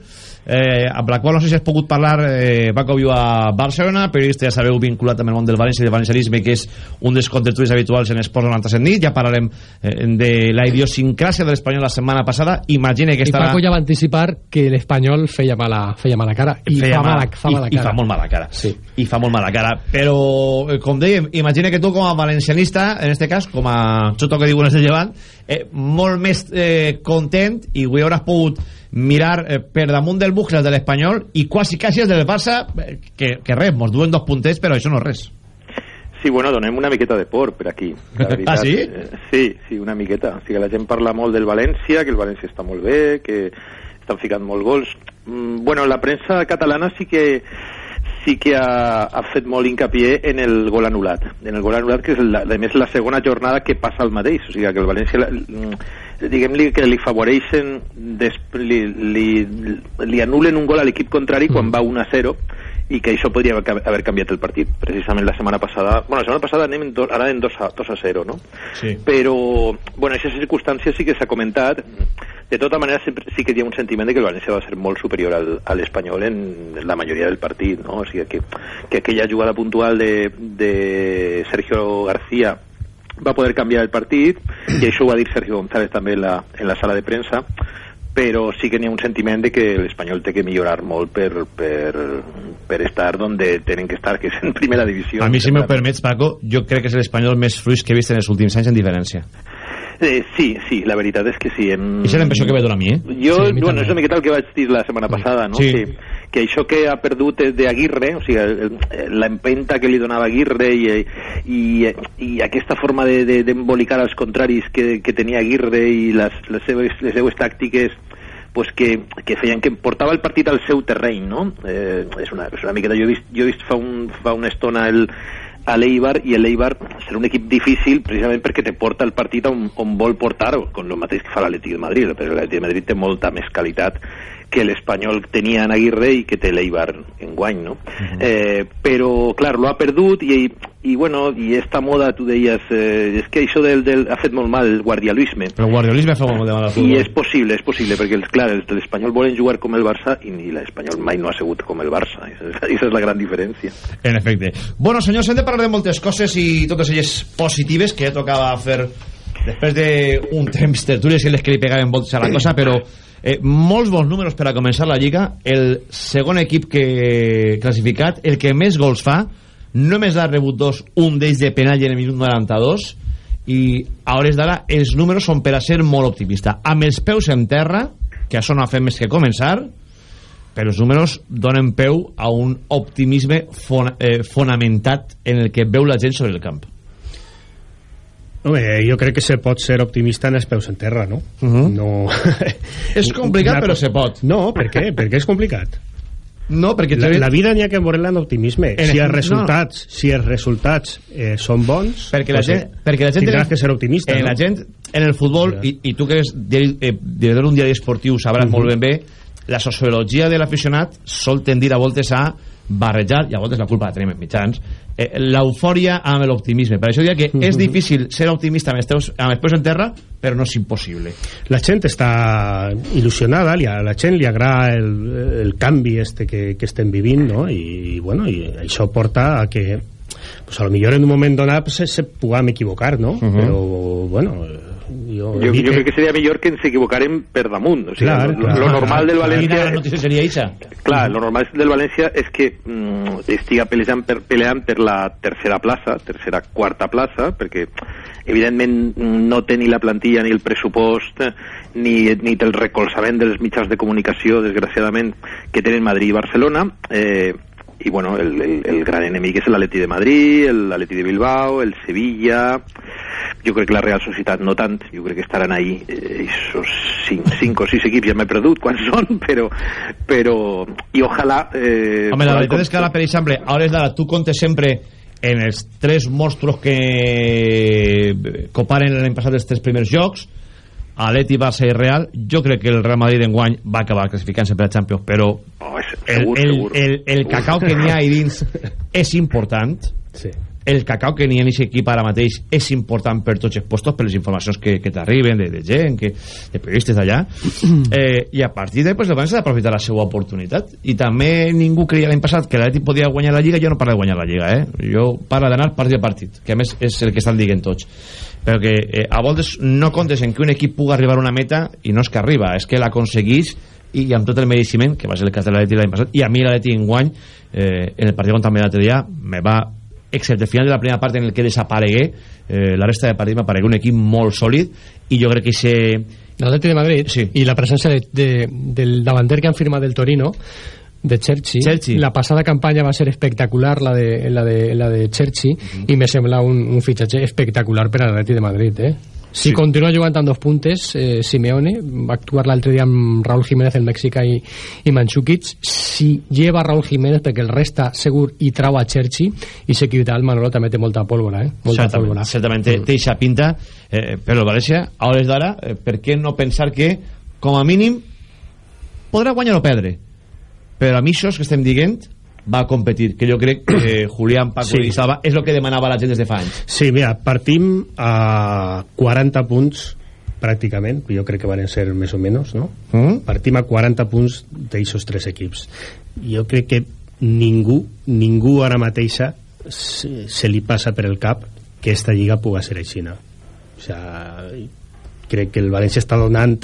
eh, amb la qual no sé si has pogut parlar eh, Paco viu a Barcelona periodista ja sabeu vinculat amb el món del València i del valencianisme que és un dels contertulis habituals en Esports 97 nit ja parlarem eh, de la idiosincràsia de l'Espanyol la setmana passada imagine que I estarà Paco ja va anticipar que l'Espanyol feia mala, feia mala cara. I feia fa, mal- mala, fa i- mala i cara. fa molt mala cara Sí. i fa molt mala cara però eh, com dèiem, imagina que tu com a valencianista en este cas, com a xoto que diuen els de llevant eh, molt més eh, content i avui hauràs pogut mirar eh, per damunt del bucle de l'Espanyol i quasi quasi els del Barça eh, que, que res, mos duen dos puntets però això no és res Sí, bueno, donem una miqueta de por per aquí. La veritat, Ah, sí? Eh, sí, sí, una miqueta. O sigui, la gent parla molt del València, que el València està molt bé, que estan ficant molt gols. Mm, bueno, la premsa catalana sí que sí que ha, ha fet molt hincapié en el gol anul·lat. En el gol anul·lat, que és, la, a més, la segona jornada que passa el mateix. O sigui, que el València, mm, diguem-li que li favoreixen, des, li, li, li anulen un gol a l'equip contrari quan va 1 a 0 i que això podria haver canviat el partit. Precisament la setmana passada... Bueno, la setmana passada anem en do, ara en 2 a, 2 a 0, no? sí. Però, bueno, aquesta circumstància sí que s'ha comentat. De tota manera, sempre, sí que hi ha un sentiment de que el València va ser molt superior al, a l'Espanyol en la majoria del partit, no? O sigui, que, que aquella jugada puntual de, de Sergio García va poder canviar el partit, i això ho va dir Sergio González també en la, en la sala de premsa, però sí que n'hi ha un sentiment de que l'Espanyol té que millorar molt per, per, per estar donde tenen que estar, que és en primera divisió. A mi, si m'ho permets, Paco, jo crec que és l'Espanyol més fluix que he vist en els últims anys en diferència. Eh, sí, sí, la veritat és que sí. En... És la impressió que ve donar a mi, eh? Jo, Sí, mi bueno, també. és una miqueta el que vaig dir la setmana passada, no? Sí. Que, que això que ha perdut d'Aguirre, o sigui, l'empenta que li donava Aguirre i, i, i aquesta forma de- de- d'embolicar de, als contraris que, que tenia Aguirre i les, les, seves, les seues tàctiques pues que, que feien que portava el partit al seu terreny, no? Eh, és, una, és una miqueta... Jo he vist, jo he vist fa, un, fa una estona el, a l'Eibar i l'Eibar serà un equip difícil precisament perquè te porta el partit on, on vol portar-ho, com el mateix que fa l'Atlètic de Madrid, però l'Atlètic de Madrid té molta més qualitat que l'Espanyol tenia en Aguirre i que té l'Eibar en guany, no? eh, però, clar, lo ha perdut i, i bueno, i esta moda, tu deies, eh, és que això del, del, ha fet molt mal el guardialuisme, Però el guardiolisme fa molt de mal al i futbol. és possible, és possible, perquè els- clar, els de l'Espanyol volen jugar com el Barça i, i l'Espanyol mai no ha sigut com el Barça. Aquesta és la gran diferència. En efecte. Bueno, senyors, hem de parlar de moltes coses i totes elles positives que ja tocava fer després d'un temps tertúlies que les que li pegaven voltes a la cosa, però eh, molts bons números per a començar la Lliga. El segon equip que classificat, el que més gols fa, només ha rebut dos, un d'ells de penal i en el minut 92, i a hores d'ara els números són per a ser molt optimista. Amb els peus en terra, que això no ha fet més que començar, però els números donen peu a un optimisme fon eh, fonamentat en el que veu la gent sobre el camp. Home, jo crec que se pot ser optimista en els peus en terra, no? Uh -huh. no... És complicat, Una però se pot. No, per què? Per què és complicat? No, perquè... La, la vida n'hi ha que veure-la en optimisme. En si el- els resultats, si els resultats eh, són bons, perquè la gent, perquè la gent tindràs que ser optimista. en no? la gent en el futbol i, i tu que eres diari, eh, director d'un diari esportiu sabràs Mhm. molt ben bé la sociologia de l'aficionat sol tendir a voltes a barrejar i a voltes la culpa la tenim els mitjans eh, l'eufòria amb l'optimisme per això diria que és difícil ser optimista amb els, teus, amb els peus en terra però no és impossible la gent està il·lusionada, li, a la gent li agrada el, el canvi este que, que estem vivint, no? I, i, bueno, i això porta a que pues a lo millor en un moment donat pues, se, se puguem equivocar, no? Mhm. Però, bueno, jo, Jo, jo crec que seria millor que ens equivocarem per damunt. O sigui, Clar, lo, clar, lo normal del Quina València... notícia seria eixa? Clar, lo normal del València és que mm, estiga peleant per, peleant per la tercera plaça, tercera, quarta plaça, perquè evidentment no té ni la plantilla ni el pressupost eh, ni, ni té el recolzament dels mitjans de comunicació, desgraciadament, que tenen Madrid i Barcelona. Eh, i bueno, el, el, el gran enemic és l'Atleti de Madrid, l'Atleti de Bilbao, el Sevilla... Jo crec que la Real Societat no tant, jo crec que estaran ahí eh, esos cinc, cinc o sis equips, ja m'he perdut quants són, però, però i ojalà... Eh, Home, la veritat és que ara, per exemple, a hores d'ara, tu comptes sempre en els tres monstruos que coparen l'any passat els tres primers jocs, Atleti, Barça i Real, jo crec que el Real Madrid enguany va acabar classificant-se per a Champions, però Oh, és, el, segur, el, segur. el, el cacau que n'hi ha ahí dins és important, Sí. el cacau que n'hi ha en aquest equip ara mateix és important per tots els postos, per les informacions que, que t'arriben de, de gent, que, de periodistes d'allà eh, i a partir de pues, el València ha d'aprofitar la seva oportunitat i també ningú creia l'any passat que l'Atlètic podia guanyar la Lliga jo no parlo de guanyar la Lliga eh? jo parlo d'anar partit a partit que a més és el que estan dient tots però que eh, a voltes no comptes en que un equip pugui arribar a una meta i no és que arriba, és que l'aconseguís i amb tot el mereixement, que va ser el cas de l'Atlètic l'any passat, i a mi l'Atlètic enguany eh, en el partit contra el l'altre dia me va excepte el final de la primera part en el que desaparegué eh, la resta de partit m'aparegué un equip molt sòlid i jo crec que ese... L'Atleti de Madrid Sí. i la presència de, de, del davanter que han firmat del Torino de Cherchi. Cherchi. La passada campanya va ser espectacular la de, la de, la de Cherchi i me sembla un, un fitxatge espectacular per a l'Atleti de Madrid eh? Si Sí. continua jugant amb dos puntes, eh, Simeone va actuar l'altre dia amb Raúl Jiménez, el mexicà i, i Manchukic. Si lleva Raúl Jiménez, perquè el resta segur i trau a Cherchi, i s'equip el Manolo també té molta pólvora, eh? Molta certament, pólvora. certament té, té eixa pinta eh, però el València, a hores d'ara eh, per què no pensar que com a mínim podrà guanyar o perdre però a mi això que estem dient va a competir, que jo crec que Julián, Paco Sí. i Salva és el que demanava la gent des de fa anys Sí, mira, partim a 40 punts pràcticament, jo crec que van ser més o menys, no? Mm? Partim a 40 punts d'aixos tres equips. Jo crec que ningú, ningú ara mateixa se, se li passa per el cap que esta lliga puga ser així. O sea, crec que el València està donant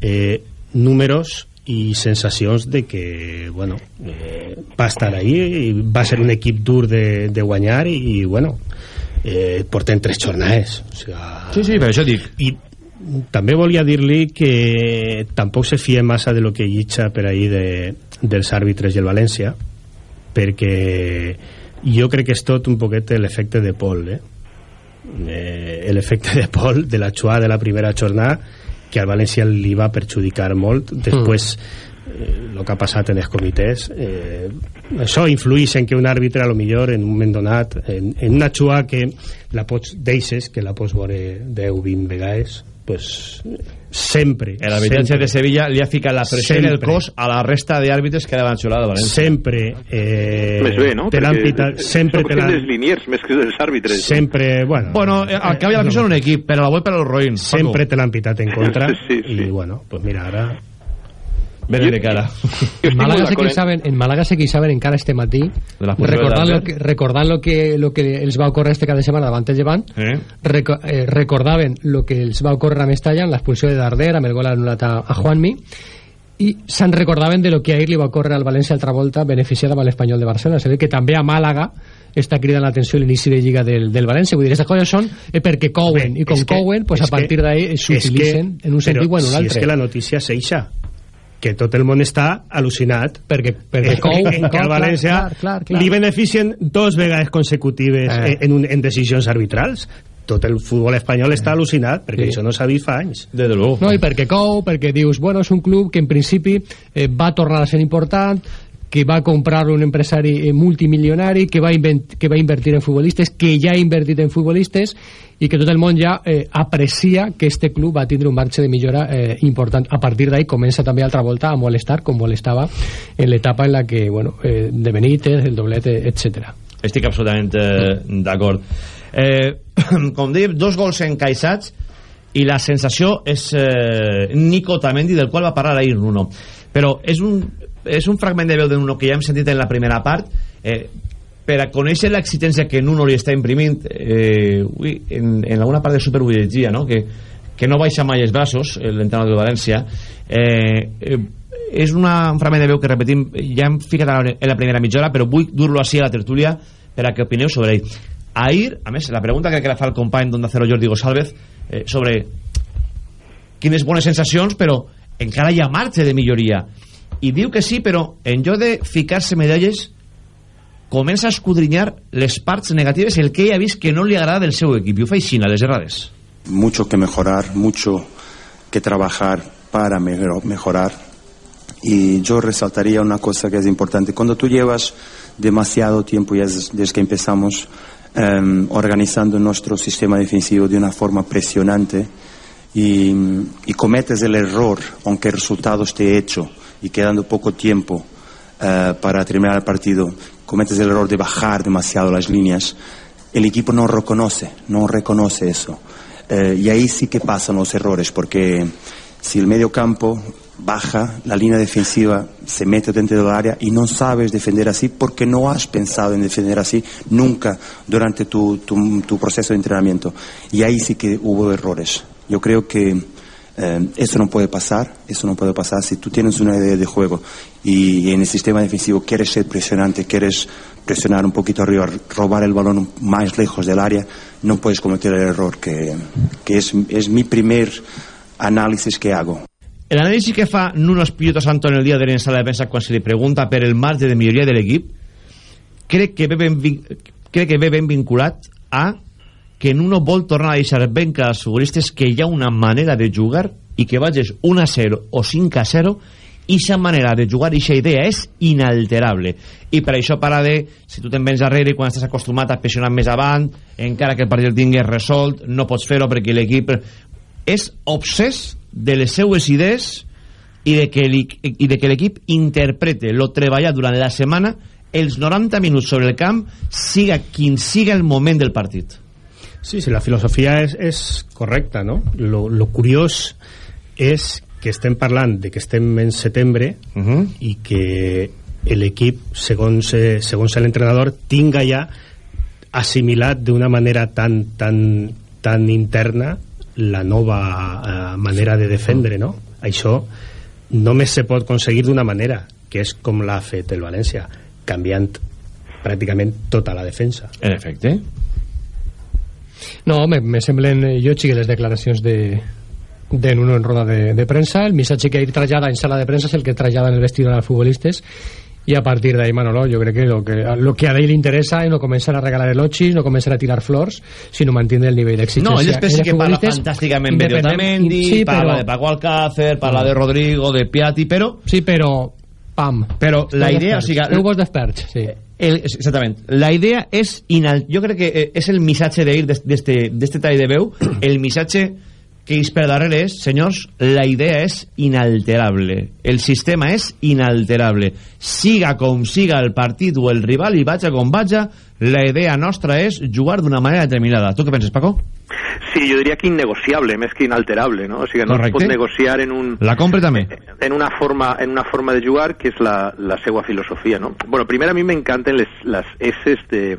eh, números i sensacions de que bueno, eh, va estar ahí i va ser un equip dur de, de guanyar i, i bueno eh, porten tres jornades o sea, Sí, sí, per això dic. i també volia dir-li que tampoc se fie massa de lo que llitja per ahí de, dels àrbitres i el València perquè jo crec que és tot un poquet l'efecte de Pol eh? eh, l'efecte de Pol de la xua de la primera jornada que al València li va perjudicar molt. Després eh, el que ha passat en els comitès eh, això influeix en que un àrbitre a lo millor en un moment donat en, en una xua que la pots deixes que la pots veure 10-20 vegades pues, sempre En la evidència sempre. de Sevilla li ha ficat la pressió en el cos a la resta d'àrbitres que van xular de València. sempre eh, Més bé, no? te l'han Perquè pitat sempre te són l'han les liniers més que els àrbitres. sempre, bueno Bueno, eh, al cap i a la fi són un equip, però la vull per los roïns. sempre te l'han pitat en contra Sí, sí. i bueno, pues mira, ara Venen de cara. En Málaga, se d'acord, eh? queixaven, en Málaga se queixaven encara este matí. De la posició recordant, de lo que, recordant lo que, lo que els va ocórrer este cada setmana davant el Llevant Eh? reco eh, recordaven lo que els va ocórrer a Mestalla en l'expulsió de Darder amb el gol anul·lat a, a Juanmi. I se'n recordaven de lo que ahir li va ocórrer al València altra volta beneficiat amb l'Espanyol de Barcelona. És a dir, que també a Màlaga està cridant l'atenció l'inici de Lliga del, del València. Vull dir, aquestes coses són eh, perquè couen. Bé, i com que- couen, pues, a partir que- és s'utilitzen que- en un sentit o en un si altre. és que la notícia és eixa que tot el món està al·lucinat perquè, perquè cou, en cou, al València clar, clar, clar. li beneficien dos vegades consecutives Eh. en, un, en decisions arbitrals tot el futbol espanyol està al·lucinat perquè Sí. això no s'ha vist fa anys De luego. No, i perquè cou, perquè dius, bueno, és un club que en principi eh, va tornar a ser important, que va comprar un empresari eh, multimilionari, que va, que va invertir en futbolistes, que ja ha invertit en futbolistes i que tot el món ja eh, aprecia que este club va tindre un marge de millora eh, important. A partir d'ahí comença també altra volta a molestar, com molestava en l'etapa en la que, bueno, eh, de Benítez, el doblete, etcètera. Estic absolutament eh, d'acord. Eh, com dèiem, dos gols encaixats i la sensació és eh, Nico Tamendi, del qual va parlar ahir Nuno. Però és un, és un fragment de veu de Nuno que ja hem sentit en la primera part, eh, per a conèixer l'existència que Nuno li està imprimint, eh, ui, en, en alguna part de Super no? que, que no baixa mai els braços, l'entrenador de València, eh, eh, és una, un fragment de veu que repetim ja hem ficat en la primera mitja hora però vull dur-lo així a la tertúlia per a que opineu sobre ell. Ahir, a més, la pregunta que la fa el company d'Onda Cero Jordi González eh, sobre quines bones sensacions però encara hi ha marge de milloria i diu que sí, però en lloc de ficar-se medalles comença a escudrinyar les parts negatives el que ell ha que no li agrada del seu equip i ho fa així mucho que mejorar, mucho que trabajar para mejor- mejorar. Y yo resaltaría una cosa que es importante. Cuando tú llevas demasiado tiempo, ya es- desde que empezamos, em, organizando nuestro sistema defensivo de una forma presionante y cometes el error, aunque el resultado esté hecho y quedando poco tiempo eh, para terminar el partido, cometes el error de bajar demasiado las líneas, el equipo no reconoce, no reconoce eso. Eh, y ahí sí que pasan los errores, porque si el medio campo baja, la línea defensiva se mete dentro del área y no sabes defender así porque no has pensado en defender así nunca durante tu, tu, tu proceso de entrenamiento. Y ahí sí que hubo errores. Yo creo que eh, eso no puede pasar, eso no puede pasar si tú tienes una idea de juego y, en el sistema defensivo quieres ser presionante, quieres presionar un poquito arriba, robar el balón más lejos del área, no puedes cometer el error que, que es, es mi primer análisis que hago. El análisis que fa Nuno Espíritu Santo en el dia de la sala de premsa quan se li pregunta per el marge de milloria de l'equip crec que ve ben, que ve ben vinculat a que Nuno vol tornar a deixar ben clar als futbolistes que hi ha una manera de jugar i que vagis 1 a 0 o 5 a 0 i aquesta manera de jugar aquesta idea és inalterable. I per això para de, si tu te'n vens darrere quan estàs acostumat a pressionar més avant encara que el partit el tingués resolt no pots fer-ho perquè l'equip és obsès de les seues idees i de que l'equip interprete lo treballat durant la setmana els 90 minuts sobre el camp siga quin siga el moment del partit Sí, sí, la filosofia és, és correcta, no? Lo, lo curiós és que estem parlant de que estem en setembre uh -huh. i que l'equip, segons, eh, segons l'entrenador, tinga ja assimilat d'una manera tan, tan, tan interna la nova eh, manera de defendre, no? Això només se pot aconseguir d'una manera, que és com l'ha fet el València, canviant pràcticament tota la defensa. En efecte. No, me, me semblen... Jo xic les declaracions de, de Nuno en roda de, de premsa, el missatge que ell trasllada en sala de premsa és el que trasllada en el vestidor als futbolistes. I a partir d'ahí Manolo jo crec que lo que, lo que a ell li interessa és no començar a regalar elogis, no començar a tirar flors sinó mantenir el nivell d'exigència no, ell després sí que parla fantàsticament bé d'Otamendi sí, parla però... de Paco Alcácer parla no. de Rodrigo, de Piatti, però sí, però pam però la idea, o sigui, Esteu vos d'experts, sí el, exactament, la idea és inal... jo crec que eh, és el missatge d'ahir d'este tall de veu el missatge que és per darrere és, senyors, la idea és inalterable. El sistema és inalterable. Siga com siga el partit o el rival i vaja com vaja, la idea nostra és jugar d'una manera determinada. Tu què penses, Paco? Sí, jo diria que innegociable, més que inalterable, no? O sigui, no Correcte. es pot negociar en un... La compra també. En una forma, en una forma de jugar que és la, la seva filosofia, no? Bueno, primer a mi m'encanten les, les S de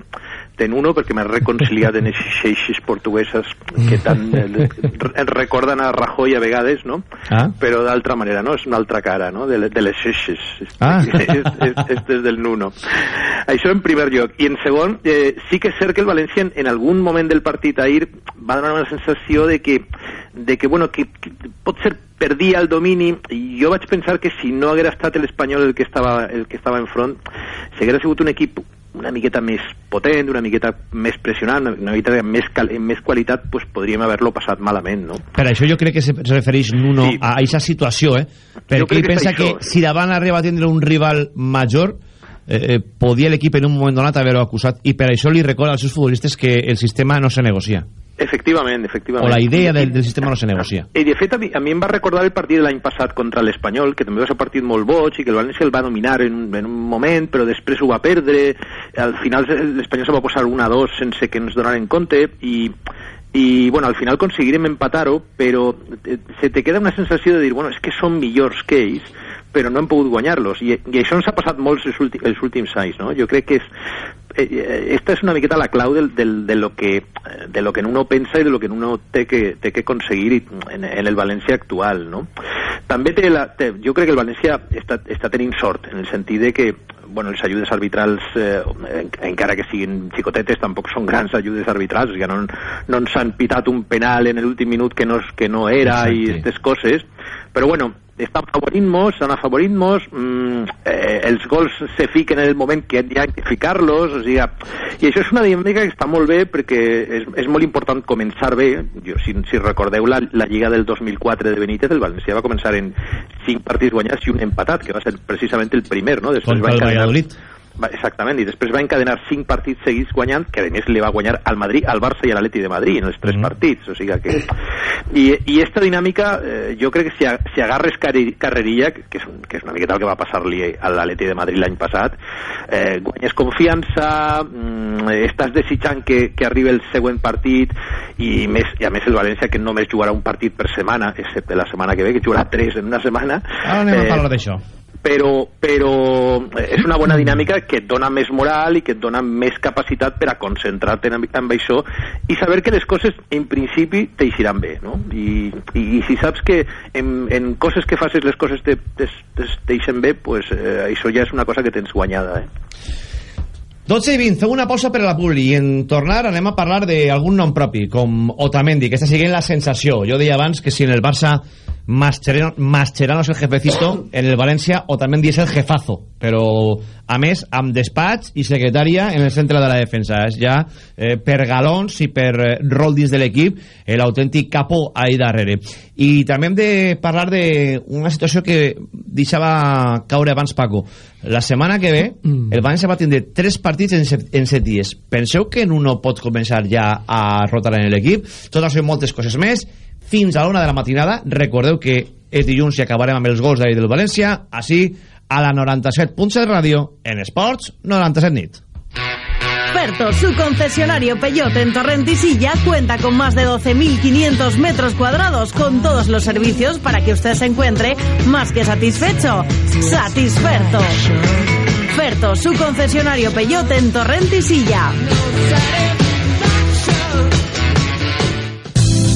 ten uno perquè m'he reconciliat en aquestes portugueses que tant ens recorden a Rajoy a vegades, no? Ah. Però d'altra manera, no? És una altra cara, no? De, de les xeixes. Ah. És, és, és des del Nuno. Això en primer lloc. I en segon, eh, sí que és cert que el València en, en algun moment del partit ahir va donar una sensació de que, de que bueno, que, que pot ser perdia el domini i jo vaig pensar que si no haguera estat l'Espanyol el que estava el que estava enfront, si haguera sigut un equip una miqueta més potent, una miqueta més pressionant, una miqueta amb més, amb més qualitat, pues podríem haver-lo passat malament, no? Per això jo crec que se refereix Nuno sí. a aquesta situació, eh? Perquè ell pensa que, que si davant arriba a tindre un rival major, eh, eh, podia l'equip en un moment donat haver-ho acusat, i per això li recorda als seus futbolistes que el sistema no se negocia. Efectivament, efectivament. O la idea del, del sistema no se negocia. I de fet, a mi, a mi em va recordar el partit de l'any passat contra l'Espanyol, que també va ser un partit molt boig i que el València el va dominar en, en un moment, però després ho va perdre. Al final l'Espanyol se va posar 1-2 sense que ens donaren compte i i bueno, al final aconseguirem empatar-ho, però eh, se te queda una sensació de dir, bueno, és que són millors que ells, però no hem pogut guanyar-los, I, i això ens ha passat molts els, últims, els últims anys, no? Jo crec que és, esta és una miqueta la clau del, del, de, lo que, de lo que uno pensa i de lo que uno té que, té que aconseguir en, en el València actual, no? També té la, té, jo crec que el València està, està tenint sort, en el sentit de que bueno, les ajudes arbitrals, eh, encara que siguin xicotetes, tampoc són grans ajudes arbitrals, o sigui, no, no ens han pitat un penal en l'últim minut que no, que no era Exacte. i aquestes coses, però bueno, estan favorint-nos, estan afavorint-nos, mmm, eh, els gols se fiquen en el moment que hi ha que ficar-los, o sigui, i això és una dinàmica que està molt bé perquè és, és molt important començar bé, jo, si, si recordeu la, la Lliga del 2004 de Benítez, el València va començar en 5 partits guanyats i un empatat, que va ser precisament el primer, no? Després Contra va el Valladolid exactament, i després va encadenar cinc partits seguits guanyant, que a més li va guanyar al Madrid, al Barça i a l'Atleti de Madrid en els tres mm -hmm. partits, o sigui que... I, i esta dinàmica, eh, jo crec que si, si agarres carrerilla, que és, que és una miqueta el que va passar-li a l'Atleti de Madrid l'any passat, eh, guanyes confiança, mm, estàs desitjant que, que arribi el següent partit, i, més, i a més el València que només jugarà un partit per setmana, excepte la setmana que ve, que jugarà tres en una setmana... Ara anem eh, a parlar d'això però, però és una bona dinàmica que et dona més moral i que et dona més capacitat per a concentrar-te en, això i saber que les coses en principi t'eixiran bé no? I, i, i si saps que en, en coses que facis les coses t'eixen bé pues, eh, això ja és una cosa que tens guanyada eh? 12 i 20, fem una pausa per a la publi i en tornar anem a parlar d'algun nom propi com Otamendi, que està siguent la sensació jo deia abans que si en el Barça Mascherano és el jefecito en el València o també és el jefazo però a més amb despatx i secretària en el centre de la defensa. És ja eh, per galons i per eh, rol dins de l'equip l'autèntic capo ahí darrere. I també hem de parlar d'una situació que deixava caure abans Paco. La setmana que ve mm. el València va tindre tres partits en set, en set dies. Penseu que en uno pot començar ja a rotar en l'equip? Tot això i moltes coses més fins a l'una de la matinada. Recordeu que és dilluns i acabarem amb els gols d'ahir del València, així a la 97.7 ràdio, en Esports 97 nit. Su concesionario Peyote en Torrentisilla, cuenta con más de 12.500 metros cuadrados con todos los servicios para que usted se encuentre más que satisfecho. Satisferto. Ferto, su concesionario Peyote en Torrentisilla.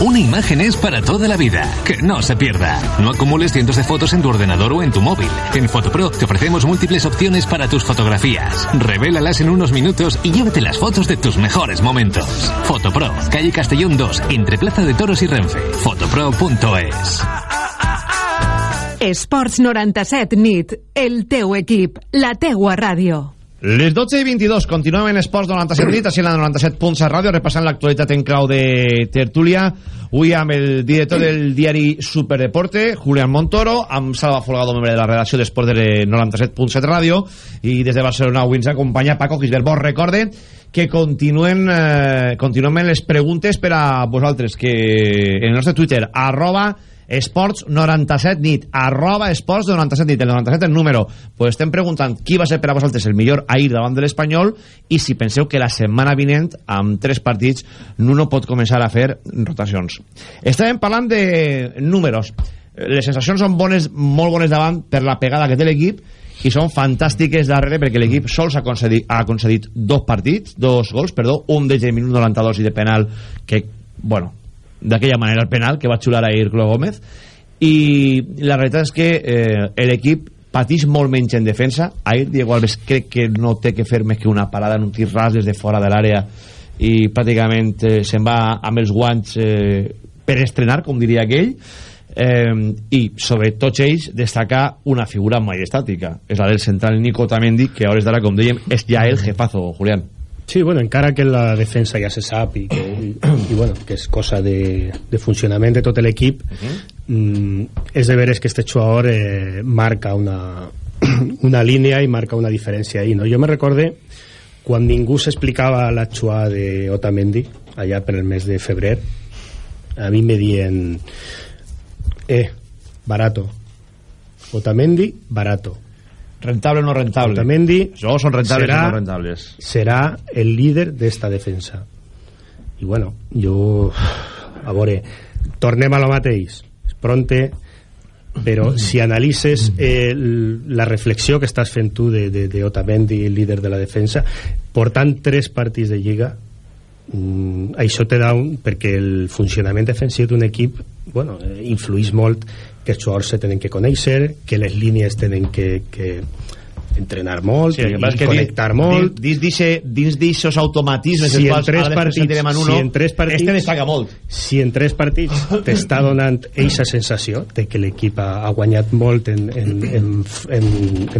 Una imagen es para toda la vida. Que no se pierda. No acumules cientos de fotos en tu ordenador o en tu móvil. En Fotopro te ofrecemos múltiples opciones para tus fotografías. Revélalas en unos minutos y llévate las fotos de tus mejores momentos. Fotopro, calle Castellón 2, entre Plaza de Toros y Renfe. Fotopro.es. Esports 97 nit, el teu equip, la teua ràdio. Les 12 i 22, continuem en Esports 97 nit, així en la 97 punts a ràdio, repassant l'actualitat en clau de tertúlia. Avui amb el director del diari Superdeporte, Julián Montoro, amb Salva Folgado, membre de la redacció d'Esports de 97.7 ràdio, i des de Barcelona avui ens acompanya Paco Gisbert. Vos recorde que continuen, eh, continuem les preguntes per a vosaltres, que en el nostre Twitter, arroba esports 97 nit arroba esports 97 nit el 97 el número. Pues estem preguntant qui va ser per a vosaltres el millor ahir davant de l'Espanyol i si penseu que la setmana vinent amb tres partits Nuno pot començar a fer rotacions. Estàvem parlant de números. Les sensacions són bones, molt bones davant per la pegada que té l'equip i són fantàstiques darrere perquè l'equip sols ha concedit, ha concedit dos partits, dos gols, perdó, un d'ells de minut 92 i de penal que, bueno, d'aquella manera el penal que va xular ahir Clo Gómez i la realitat és que eh, l'equip pateix molt menys en defensa. Ahir Diego Alves crec que no té que fer més que una parada en un tir ras des de fora de l'àrea i pràcticament eh, se'n va amb els guants eh, per estrenar, com diria aquell. Eh, i sobre tots ells destacar una figura majestàtica és la del central Nico Tamendi que a hores d'ara, com dèiem, és ja el jefazo Julián Sí, bueno, encara que la defensa ja se sap i, que, i, i bueno, que és cosa de, de funcionament de tot l'equip uh -huh. mm, és de veres que este jugador eh, marca una, una línia i marca una diferència ahí, no? Jo me recorde quan ningú s'explicava la jugada de Otamendi allà per el mes de febrer a mi me dient eh, barato Otamendi, barato rentable o no rentable? Otamendi Això són rentables o no rentables? serà el líder d'esta defensa. I bueno jo a veure tornem a lo mateix és pronte però si analitzes eh, la reflexió que estàs fent tu de, de, de Otamendi, el líder de la defensa portant tres partits de lliga mm, això te da un, perquè el funcionament defensiu d'un equip bueno, eh, influís molt que els jugadors se tenen que conèixer que les línies tenen que, que entrenar molt Sí, i, que i connectar dins- molt. dins dixe- dins d'aixos automatismes si en tres partits, en si uno, en tres partits este destaca molt. si en tres partits t'està donant eixa sensació de que l'equip ha, ha guanyat molt en, en, en, en,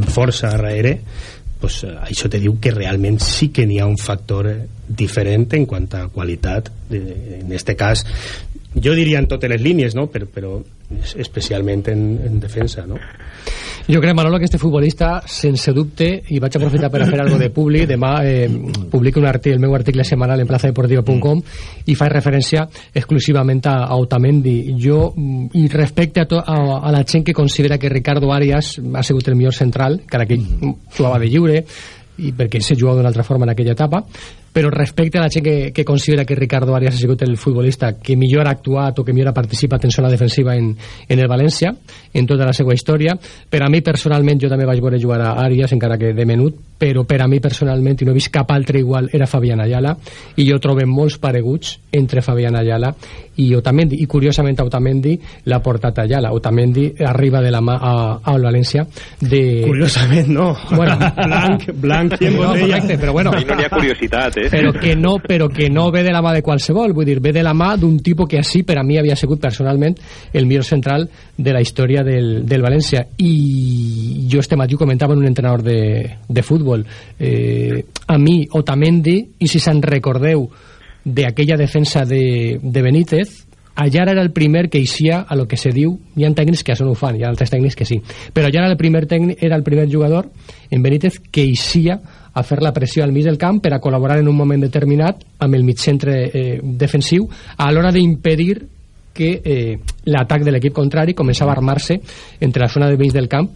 en força darrere pues, eh, això te diu que realment sí que n'hi ha un factor diferent en quant a qualitat en este cas jo diria en totes les línies no? però, però es- especialment en, en defensa no? Jo crec, Manolo, que este futbolista, sense dubte, i vaig aprofitar per a fer algo de publi, demà eh, publico un article, el meu article setmanal en plazadeportiva.com i faig referència exclusivament a, a Otamendi. Jo, mm, i respecte a, to, a, a la gent que considera que Ricardo Arias ha sigut el millor central, encara que ell jugava de lliure, i perquè se jugava d'una altra forma en aquella etapa, però respecte a la gent que, que considera que Ricardo Arias ha sigut el futbolista que millor ha actuat o que millor ha participat en zona defensiva en, en el València en tota la seva història per a mi personalment jo també vaig veure jugar a Arias encara que de menut però per a mi personalment i no he vist cap altre igual era Fabián Ayala i jo trobo molts pareguts entre Fabián Ayala i Otamendi i curiosament Otamendi l'ha portat Ayala Otamendi arriba de la mà a, a València de... curiosament no. Bueno, blanc, blanc i en no, correcte, però bueno. Ahí no n'hi ha curiositat, eh? però que no, però que no ve de la mà de qualsevol. Vull dir, ve de la mà d'un tipus que així per a mi havia sigut personalment el millor central de la història del, del València. I jo este matí comentava en un entrenador de, de futbol. Eh, a mi Otamendi i si se'n recordeu d'aquella defensa de, de Benítez allà era el primer que eixia a lo que se diu, hi ha tècnics que això no ho fan, hi ha altres tècnics que sí, però allà era el primer, tècnic, era el primer jugador en Benítez que eixia a fer la pressió al mig del camp per a col·laborar en un moment determinat amb el mig centre eh, defensiu a l'hora d'impedir que eh, l'atac de l'equip contrari començava a armar-se entre la zona de mig del camp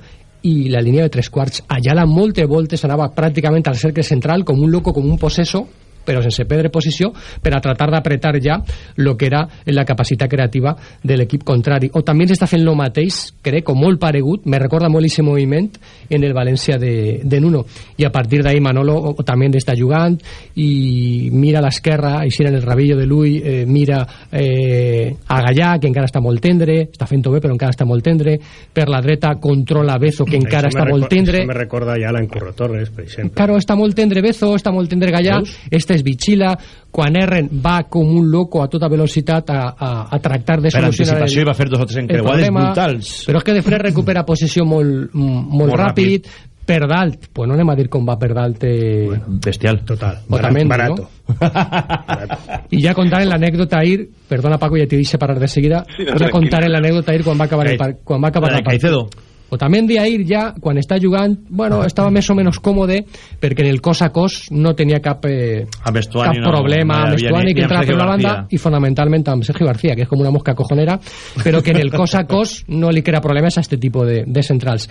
i la línia de tres quarts. Allà la moltes voltes anava pràcticament al cercle central com un loco, com un posseso, però sense perdre posició per a tratar d'apretar ja el que era la capacitat creativa de l'equip contrari o també s'està fent el mateix crec, o molt paregut, me recorda molt aquest moviment en el València de, de Nuno. I a partir d'ahí Manolo o, o també està jugant i mira a l'esquerra així en el rabillo de l'ull eh, mira eh, a Gallà que encara està molt tendre està fent-ho bé però encara està molt tendre. Per la dreta controla Bezo que encara Això està molt tendre. això me recorda ja la Encurro Torres per exemple Claro, està molt tendre Bezo, està molt tendre Gallà, este es Vigila, quan Erren va com un loco a tota velocitat a, a, a tractar de Per solucionar anticipació i va fer dos o tres el encreuades problema. brutals. Però és que de fre recupera possessió molt, molt, Molt ràpid, per dalt, pues no anem a dir com va per dalt eh, Bestial. Total. Otamendi, Barato. i ja contar l'anècdota ahir perdona Paco, ja t'he dit separar de seguida Sí, no, ja tranquil. contar l'anècdota ahir quan va acabar, el, par- quan va acabar La de partida Caicedo. Otamendi ahir ja, quan està jugant, bueno, estava més o menys còmode perquè en el cos a cos no tenia cap, eh, Amb Estuani cap no, problema no amb Estuani ni- que entrava per una banda García. i fonamentalment amb Sergio García, que és com una mosca cojonera, però que en el cos a cos no li crea problemes a este tipus de, de centrals.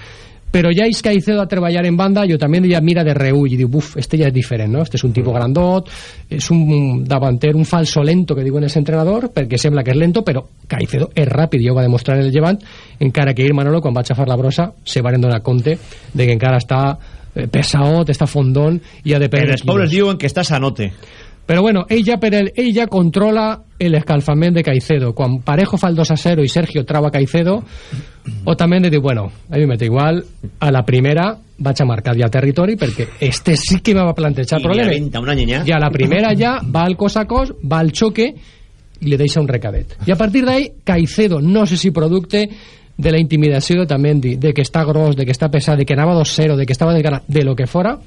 Però ja és Caicedo a treballar en banda, jo també ja mira de reull i diu, buf, este ja és diferent, no? Este és un tipus grandot, és un davanter, un falso lento que diuen els entrenador, perquè sembla que és lento, però Caicedo és ràpid, ja ho va demostrar en el llevant, encara que ir Manolo, quan va xafar la brossa, se van donar compte de que encara està eh, pesaot, està fondón i ha de En perdre els pobres diuen que està sanote. Però bueno, ella, ella controla el escalfament de Caicedo. Quan Parejo fa el 2 a 0 i Sergio traba Caicedo, o també diu, bueno, a mi m'és igual, a la primera vaig a marcar ja territori perquè este sí que me va plantejar problemes. li aventa una llenya. I a la primera ja va al cos a cos, va al xoque i li deixa un recadet. I a partir d'ahí, Caicedo, no sé si producte de la intimidació de Tamendi, de que està gros, de que està pesat, de que anava 2-0, de que estava desganat, de lo que fora,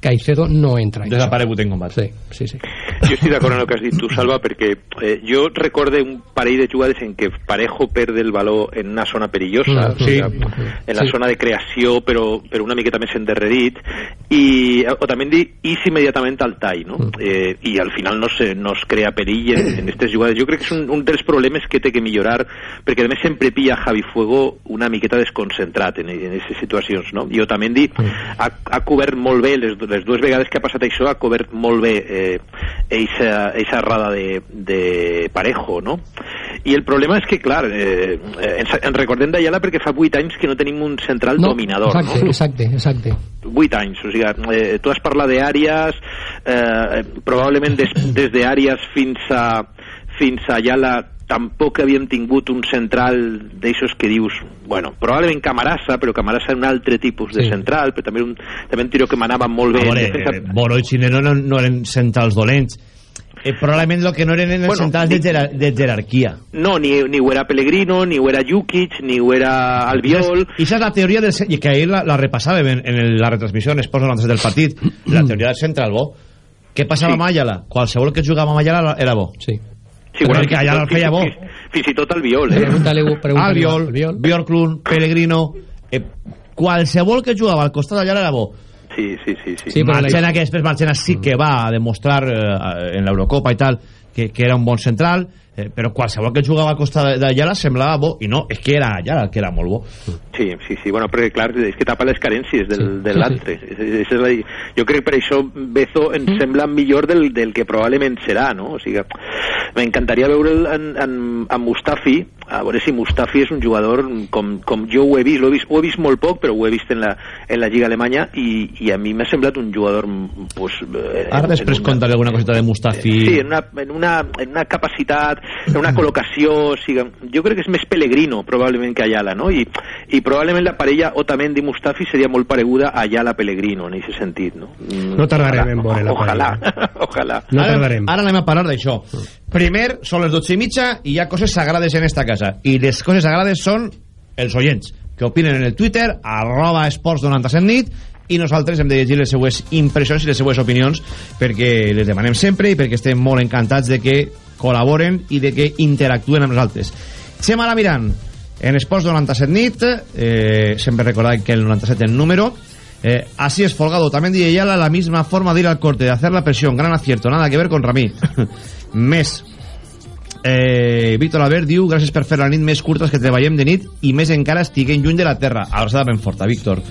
Caicedo no entra en. Desaparegut en combat. Sí, sí, sí. Jo estic d'acord amb el que has dit tu, Salva, perquè eh, jo recorde un parell de jugades en què Parejo perde el valor en una zona perillosa, Mm, o sigui, sí. en la Sí. zona de creació, però, però una miqueta més endarrerit, i, o també dir, is immediatament al tall, no? Mm. Eh, I al final no, se, no es crea perill en, en aquestes jugades. Jo crec que és un, un dels problemes que té que millorar, perquè a més sempre pilla Javi Fuego una miqueta desconcentrat en, en aquestes situacions, no? I Otamendi ha, ha cobert molt bé, les, les dues vegades que ha passat això, ha cobert molt bé eh, eixa, eixa errada de, de Parejo, no? I el problema és que, clar, eh, ens, ens recordem d'Ayala perquè fa 8 anys que no tenim un central No, dominador, exacte, no? exacte, exacte. 8 anys, o sigui, eh, tu has parlat d'àrees, eh, probablement des, des d'àrees fins a, fins a Ayala tampoc havíem tingut un central d'aixos que dius, bueno, probablement Camarasa, però Camarasa era un altre tipus de Sí. central, però també un, també un tio que manava molt bé A veure, defensa. eh, Boro i Chineno no, no eren centrals dolents. Eh, probablement el que no eren eren Bueno, centrals de, jerar de jerarquia. No, ni, ni ho era Pellegrino, ni ho era Jukic, ni ho era Albiol... I esa és la teoria del... I que ahir la, la repassàvem en, en el- la retransmissió en Esports 97 del partit. La teoria del central bo. Què passava Sí. amb Ayala? Qualsevol que jugava amb Ayala era bo. Sí. Bueno, que Ayala el feia bo. fins, fins i tot Albiol, eh? Pregúntale, pregúntale Albiol, Albiol. Bjorklund, Pellegrino... Eh, qualsevol que jugava al costat d'Ayala era bo. Sí, sí, sí. sí. Sí, però la- Marchena, que després Marchena sí que va a demostrar eh, en l'Eurocopa i tal que, que era un bon central eh, però qualsevol que jugava a costa d'Ayala semblava bo i no, és que era Ayala el que era molt bo Sí, sí, sí, bueno, perquè clar, és que tapa les carències del, Sí. de l'altre. Sí, sí. La... Jo crec que per això Bezo ens sembla millor del, del que probablement serà, no? O sigui, m'encantaria veure'l en, en, en Mustafi, a veure si Mustafi és un jugador com, com jo ho he vist, ho he vist, ho he vist molt poc, però ho he vist en la, en la Lliga Alemanya i, i a mi m'ha semblat un jugador pues, eh, ara després una- contaré alguna coseta de Mustafi Sí, en una, en, una, en una capacitat, en una col·locació, o sigui, jo crec que és més Pellegrino probablement que Ayala, no? I, i probablement la parella Otamendi Mustafi seria molt pareguda a Ayala Pellegrino en aquest sentit, no? No tardarem en veure la Ojalà, ojalà. No ara, ara anem a parlar d'això primer són les 12 i mitja i hi ha coses sagrades en esta casa. I les coses sagrades són els oients que opinen en el Twitter arroba esports 97 nit i nosaltres hem de llegir les seues impressions i les seues opinions perquè les demanem sempre i perquè estem molt encantats de que col·laboren i de que interactuen amb nosaltres. Xema Lamirant en Esports 97 nit eh, sempre recordad que el 97 el número eh, así es Folgado. También dice ya la, la misma forma de ir al corte de hacer la presión gran acierto. Nada que ver con Ramí més eh, Víctor Albert diu gràcies per fer la nit més curta que treballem de nit i més encara estiguem lluny de la terra abraçada ben forta Víctor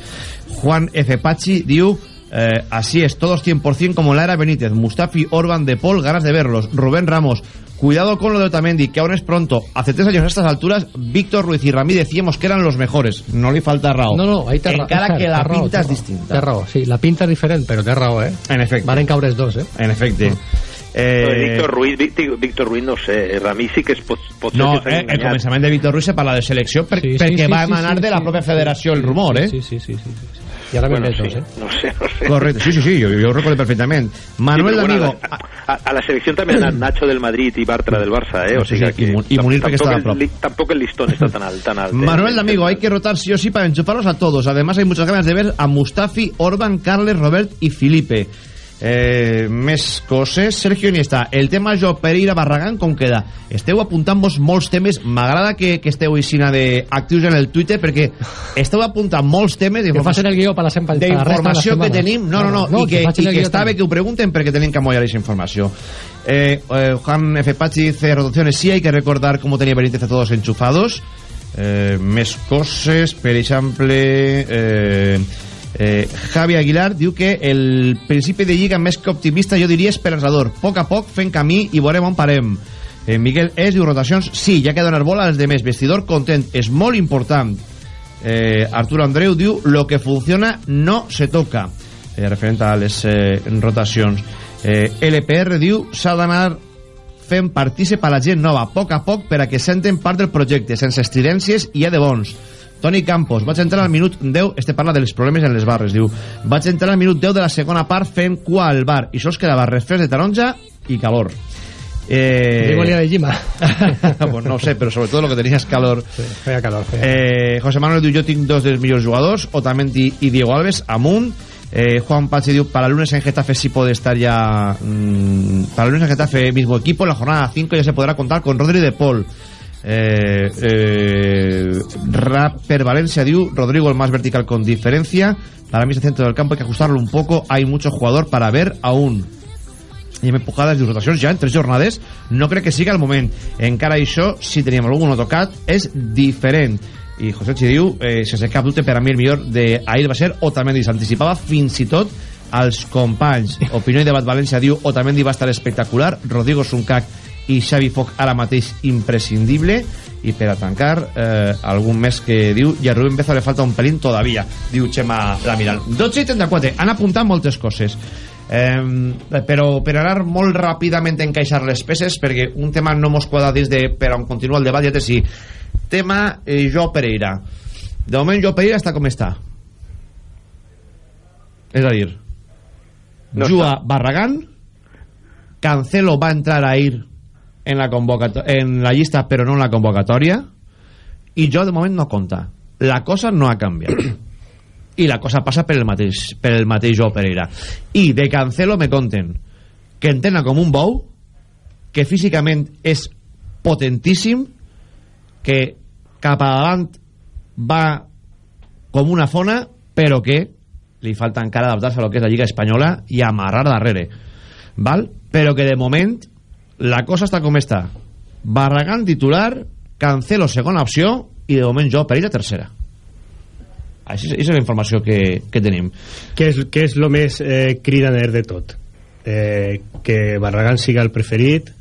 Juan F. Pachi diu eh, así es, todos 100% como la era Benítez Mustafi, Orban, De Paul, ganas de verlos Rubén Ramos, cuidado con lo de Otamendi que aún es pronto, hace tres años a estas alturas Víctor Ruiz y Ramí decíamos que eran los mejores no li falta raó No, no, ahí raó. encara que la pinta raó. distinta raó, sí, la pinta és diferent, però té raó, eh? En efecte. Van caure els dos, eh? en efecte Lo eh, Víctor Ruiz, Víctor, Víctor Ruiz no sé, Ramí sí que es pot, No, que eh, el començament de Víctor Ruiz se parla de selecció per, Sí, sí, perquè sí, va sí, emanar sí, de la sí, pròpia sí, federació el rumor, eh? Sí, sí, sí, sí, sí, sí. I ara Bueno, ben sí, dos, eh? no sé, no sé. Correcte, sí, sí, sí, jo, jo ho recordo perfectament. Manuel Sí, D'Amigo... bueno, a, a, a la selección también han Nacho del Madrid y Bartra del Barça, ¿eh? O Sí, sea sí, que y Munir porque tampoco, estaba el, prop. el listón está tan, al, tan alto. ¿eh? Manuel D'Amigo, hay que rotar sí o sí para enchufarlos a todos. Además, hay muchas ganas de ver a Mustafi, Orban, Carles, Robert y Felipe. Eh, més coses. Sergio Iniesta, el tema Jo Pereira Barragán com queda? Esteu apuntant-vos molts temes. M'agrada que, que esteu aixina de actius en el Twitter perquè esteu apuntant molts temes Que facin el guió per la, sem- per la resta de la d'informació que tenim. No, no, no, no i que, facin i que està bé que ho pregunten perquè tenim que amollar aquesta informació. Eh, eh, Juan F. Pachi dice rotaciones sí hay que recordar cómo tenía Benítez a todos enchufados eh, més coses per exemple eh, eh, Javi Aguilar diu que el principi de lliga més que optimista jo diria esperançador. Poc a poc fent camí i veurem on parem. Eh, Miguel Es diu rotacions sí, ja que donar bola als demés vestidor content és molt important. Eh, Arturo Andreu diu lo que funciona no se toca eh, referent a les eh, rotacions. Eh, LPR diu s'ha d'anar fent partícip a la gent nova a poc a poc per a que senten part del projecte sense estridències i ja de bons Toni Campos, vaig entrar al minut 10 este parla dels problemes en les barres, diu vaig entrar al minut 10 de la segona part fent cua al bar i sols quedava refresc de taronja i calor eh... Digo de Jima. pues no sé, però sobretot lo que tenia és calor Sí, feia calor, feia. Eh, José Manuel diu, jo tinc dos dels millors jugadors, Otamendi i Diego Alves, amunt. Eh, Juan Pachi diu, para el lunes en Getafe sí puede estar ya... mm, para el lunes en Getafe mismo equipo, en la jornada 5 ya se podrá contar con Rodri de Paul. Eh, eh, Rapper Valencia diu, Rodrigo el más vertical con diferencia. Para mí es el centro del campo, hay que ajustarlo un poco. Hay mucho jugador para ver aún. i amb empujades i rotacions ja en tres jornades. No crec que siga el moment. Encara això, si teníem algun tocat és diferent. I José Chi diu, eh, sense cap dubte per a mi el millor d'ahir va ser Otamendi. S'anticipava fins i tot als companys. Opinió i Debat València diu Otamendi va estar espectacular. Rodrigo Suncac i Xavi Foc ara mateix imprescindible. I per a tancar eh, algun més que diu i a Rubén Bezo le falta un pelín todavía diu Xema Lamiral 12 i 34 han apuntat moltes coses. Eh, però per anar molt ràpidament a encaixar les peces perquè un tema no mos quadra dins de per on continua el debat ja sí tema eh, Jo Pereira. De moment Jo Pereira està com està. És a dir No Jua Barragán Cancelo va entrar ahir en la, en la llista però no en la convocatòria i jo de moment no compta la cosa no ha canviat. I la cosa passa per el mateix per el mateix Pereira i de Cancelo me conten que entena com un bou que físicament és potentíssim que cap a davant va com una fona però que li falta encara adaptar-se a lo que és la Lliga Espanyola i amarrar darrere val? però que de moment la cosa està com està Barragán titular, Cancelo segona opció i de moment jo Pereira tercera. Així, és la informació que, que tenim. Què és, què és el més eh, cridaner de tot? Eh, que Barragán siga el preferit,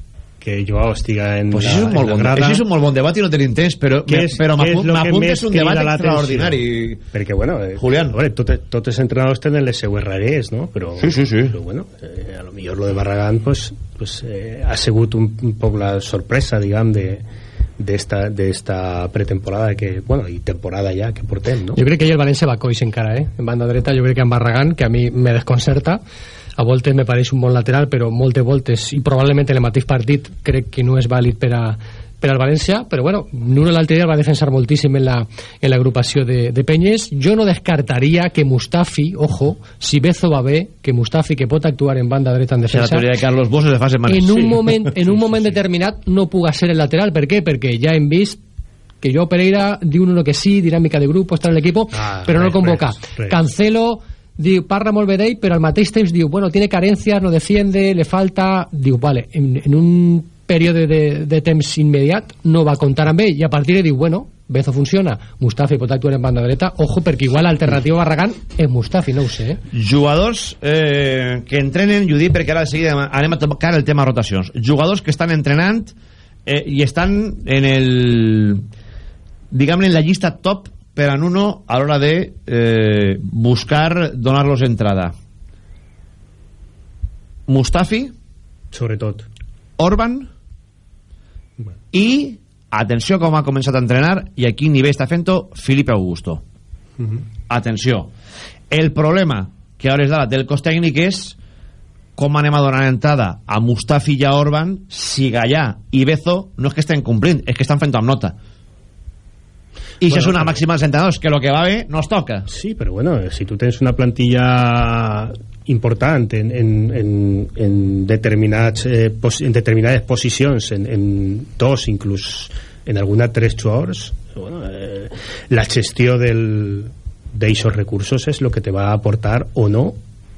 que Joao estiga en pues la, això, és un molt bon, grada. això és un molt bon debat i no tenim temps, però, és- és un debat extraordinari. Perquè, bueno, eh, Julián. Veure, tot, tots els entrenadors tenen les seues rares, no? Però, Sí, sí, sí. Però, bueno, eh, a lo millor lo de Barragán, pues, pues eh, ha sigut un, un poc la sorpresa, diguem, de d'esta de esta pretemporada que, bueno, i temporada ja que portem, no? Jo crec que ell el València va coix encara, eh? En banda dreta jo crec que en Barragán, que a mi me desconcerta, a voltes me pareix un bon lateral, però moltes voltes, i probablement en el mateix partit, crec que no és vàlid per a, per al València, però bueno, Nuno l'altre dia va defensar moltíssim en la, en l'agrupació de, de Penyes. Jo no descartaria que Mustafi, ojo, si Bezo va bé, que Mustafi, que pot actuar en banda dreta en la defensa, teoria de Carlos Bosch de fa setmanes. en un Sí. moment, en un moment determinat no puga ser el lateral. Per què? Perquè ja hem vist que jo Pereira diu uno que sí, dinàmica de grup, estar en l'equip, Ah, però no el convoca. res, res. Cancelo diu, parla molt bé d'ell, però al mateix temps diu, bueno, tiene carencias, no defiende, le falta... Diu, vale, en, en un període de, de temps immediat no va comptar amb ell, i a partir de diu, bueno, Bezo funciona, Mustafi pot actuar en banda dreta, ojo, perquè igual l'alternativa Barragán és Mustafi, no ho sé, eh? Jugadors eh, que entrenen, i ho dic perquè ara de seguida anem a tocar el tema rotacions. Jugadors que estan entrenant eh, i estan en el diguem-ne en la llista top per a Nuno a l'hora de eh, buscar donar-los entrada. Mustafi, Sobretot. Orban i atenció com ha començat a entrenar i a quin nivell està fent-ho Felipe Augusto. Atenció. El problema que a hores d'ara té el cos tècnic és com anem a donar entrada a Mustafi i a Orban si Gallà i Bezo no és que estem complint, és que estan fent amb nota. i això Bueno, és una màxima dels entrenadors que el que va bé no es toca Sí, però bueno, si tu tens una plantilla important en, en, en, en, determinats, eh, pos, en determinades posicions, en, en dos inclús, en alguna tres jugadors, bueno, eh, la gestió del d'eixos recursos és el que te va a aportar o no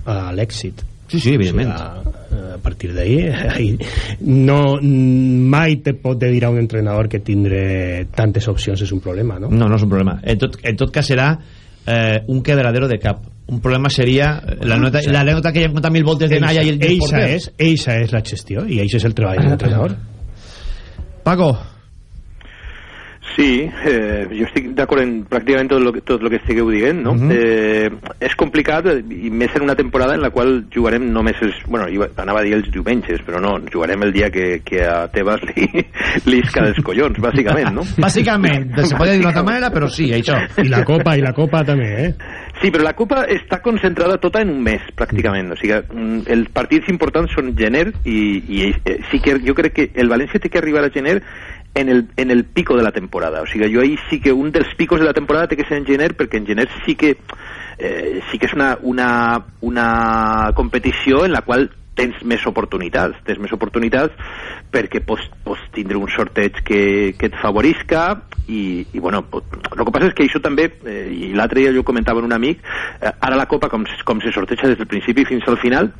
a l'èxit. Sí, sí, evidentment. O sigui, a, a partir d'ahí ahí no, mai te pot dir a un entrenador que tindre tantes opcions és un problema, no? No, no és un problema. En tot, en tot cas serà eh, un quebradero de cap. Un problema seria la nota, Sí. la nota que ja contat mil voltes de Naya i el, el eixa porter. és, eixa és la gestió i eixa és el treball de l'entrenador. Paco, Sí, eh, jo estic d'acord en pràcticament tot el que, tot el que estigueu dient, no? Mhm. eh, és complicat, eh, i més en una temporada en la qual jugarem només els... Bueno, iba- anava a dir els diumenges, però no, jugarem el dia que, que a Tebas li, li isca dels collons, bàsicament, no? bàsicament, se pot dir d'una altra manera, però sí, això. I la Copa, i la Copa també, eh? Sí, però la Copa està concentrada tota en un mes, pràcticament. O sigui, mm, els partits importants són gener i, i eh, sí que jo crec que el València té que arribar a gener en el, en el pico de la temporada. O sigui, jo ahí sí que un dels picos de la temporada té que ser en gener, perquè en gener sí que eh, sí que és una, una, una competició en la qual tens més oportunitats, tens més oportunitats perquè pots, pots tindre un sorteig que, que et favorisca i, i bueno, pot, el que passa és que això també, eh, i l'altre dia jo comentava amb un amic, eh, ara la Copa com, com se sorteja des del principi fins al final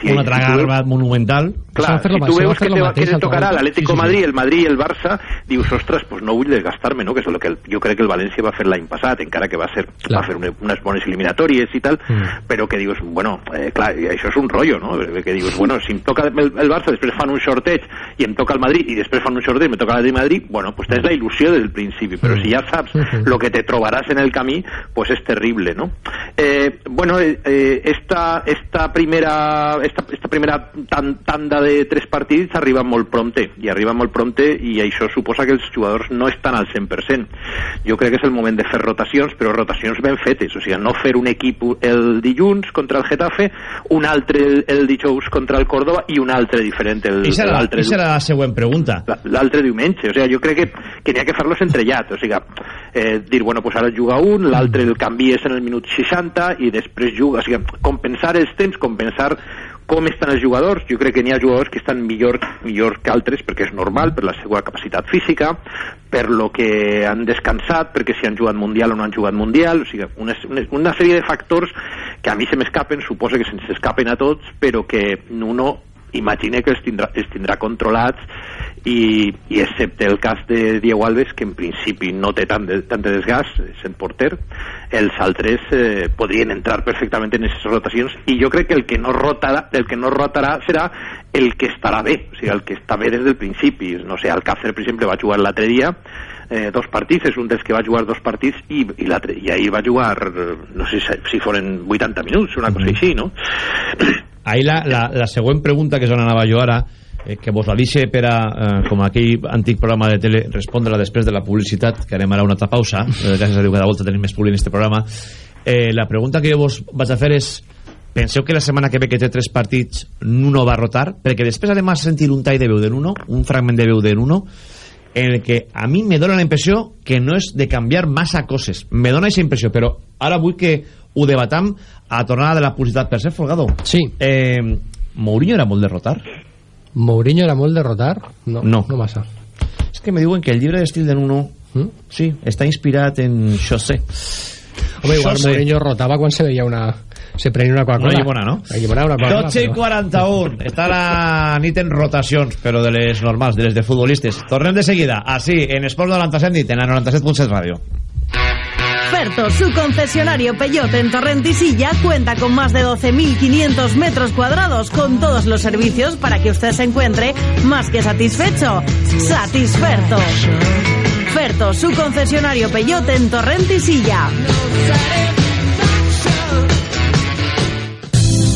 si, Una altra si monumental. Clar, si tu veus que te, que te al tocarà l'Atlético Sí, sí, sí. Madrid, el Madrid i el Barça, dius, ostres, pues no vull desgastar-me, no? que és el que el, jo crec que el València va fer l'any passat, encara que va ser Clar. va fer unes bones eliminatòries i tal, Mm. però que dius, bueno, eh, clar, això és un rotllo, no? Que dius, bueno, si em toca el, el Barça, després fan un sorteig i em toca el Madrid, i després fan un sorteig i me toca el Madrid, bueno, pues tens la il·lusió des del principi, però si ja saps lo que te trobaràs en el camí, pues és terrible, no? Eh, bueno, eh, eh, esta, esta primera, esta, esta primera tan, tanda de tres partits arriba molt prompte, i arriba molt prompte i això suposa que els jugadors no estan al 100%. Jo crec que és el moment de fer rotacions, però rotacions ben fetes, o sigui, no fer un equip el dilluns contra el Getafe, un altre el, el dijous contra el Córdoba i un altre diferent el, Ixa era, l'altre ixa era la següent pregunta. la- l'altre diumenge, o sigui, jo crec que, que n'hi ha que fer-los entrellat, o sigui, eh, dir, bueno, pues ara juga un, l'altre el canvies en el minut 60 i després juga, o sigui, compensar els temps, compensar com estan els jugadors, jo crec que n'hi ha jugadors que estan millor, millor que altres perquè és normal, per la seva capacitat física, per lo que han descansat, perquè si han jugat Mundial o no han jugat Mundial, o sigui, una, una, una sèrie de factors que a mi se m'escapen, suposo que se'ns escapen a tots, però que uno imagine que els tindrà, els tindrà controlats i, i excepte el cas de Diego Alves que en principi no té tant de, tant de desgast el porter els altres eh, podrien entrar perfectament en aquestes rotacions i jo crec que el que no rotarà, el que no rotarà serà el que estarà bé o sigui, el que està bé des del principi. No sé, Alcácer per exemple va jugar l'altre dia eh, dos partits, és un dels que va jugar dos partits i, i, i ahir va jugar no sé si, si foren 80 minuts una cosa així, no? Ahí la, la, la següent pregunta que és on anava jo ara eh, que vos la deixe per a, eh, com aquell antic programa de tele, respondre després de la publicitat, que anem ara a una altra pausa, eh, gràcies a Déu cada volta tenim més publi en este programa. Eh, la pregunta que jo vos vaig a fer és, penseu que la setmana que ve que té tres partits Nuno va rotar? Perquè després además sentir un tall de veu de Nuno, un fragment de veu de Nuno, en el que a mi me dona la impressió que no és de canviar massa coses. Me dona aquesta impressió, però ara vull que ho debatam a tornada de la publicitat. Per ser Folgado, sí. eh, Mourinho era molt derrotar? Mourinho era molt derrotar? No, no. no massa. És que me diuen que el llibre d'estil de Nuno ¿Mm? sí, està inspirat en José. Home, igual José. Mourinho rotava quan se veia una... Se prenia una Coca-Cola. Una llimona, no? Una llimona, una Coca-Cola. 12 i però- 41. Està la nit en rotacions, però de les normals, de les de futbolistes. Tornem de seguida, així, en Esports 97 nit, en la 97.7 ràdio. Ferto, su concesionario Peyote en Torrentisilla, cuenta con más de 12.500 metros cuadrados con todos los servicios para que usted se encuentre más que satisfecho. Satisferto. Ferto, su concesionario Peyote en Torrentisilla.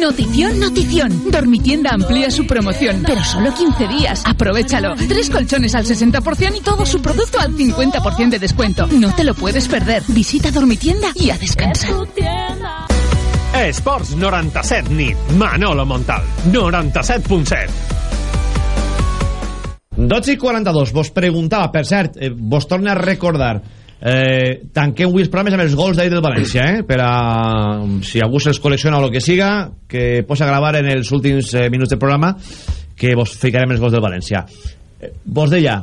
Notición, notición. Dormitienda amplía su promoción, pero solo 15 días. Aprovechalo. Tres colchones al 60% y todo su producto al 50% de descuento. No te lo puedes perder. Visita Dormitienda y a descansar. Esports 97 nit. Manolo Montal. 97.7. 12 i 42, vos preguntava, per cert, eh, vos torna a recordar, eh, tanquem avui els programes amb els gols d'ahir del València, eh, per a, si algú se'ls col·lecciona o el que siga, que posa a gravar en els últims eh, minuts del programa, que vos ficarem els gols del València. Eh, vos deia,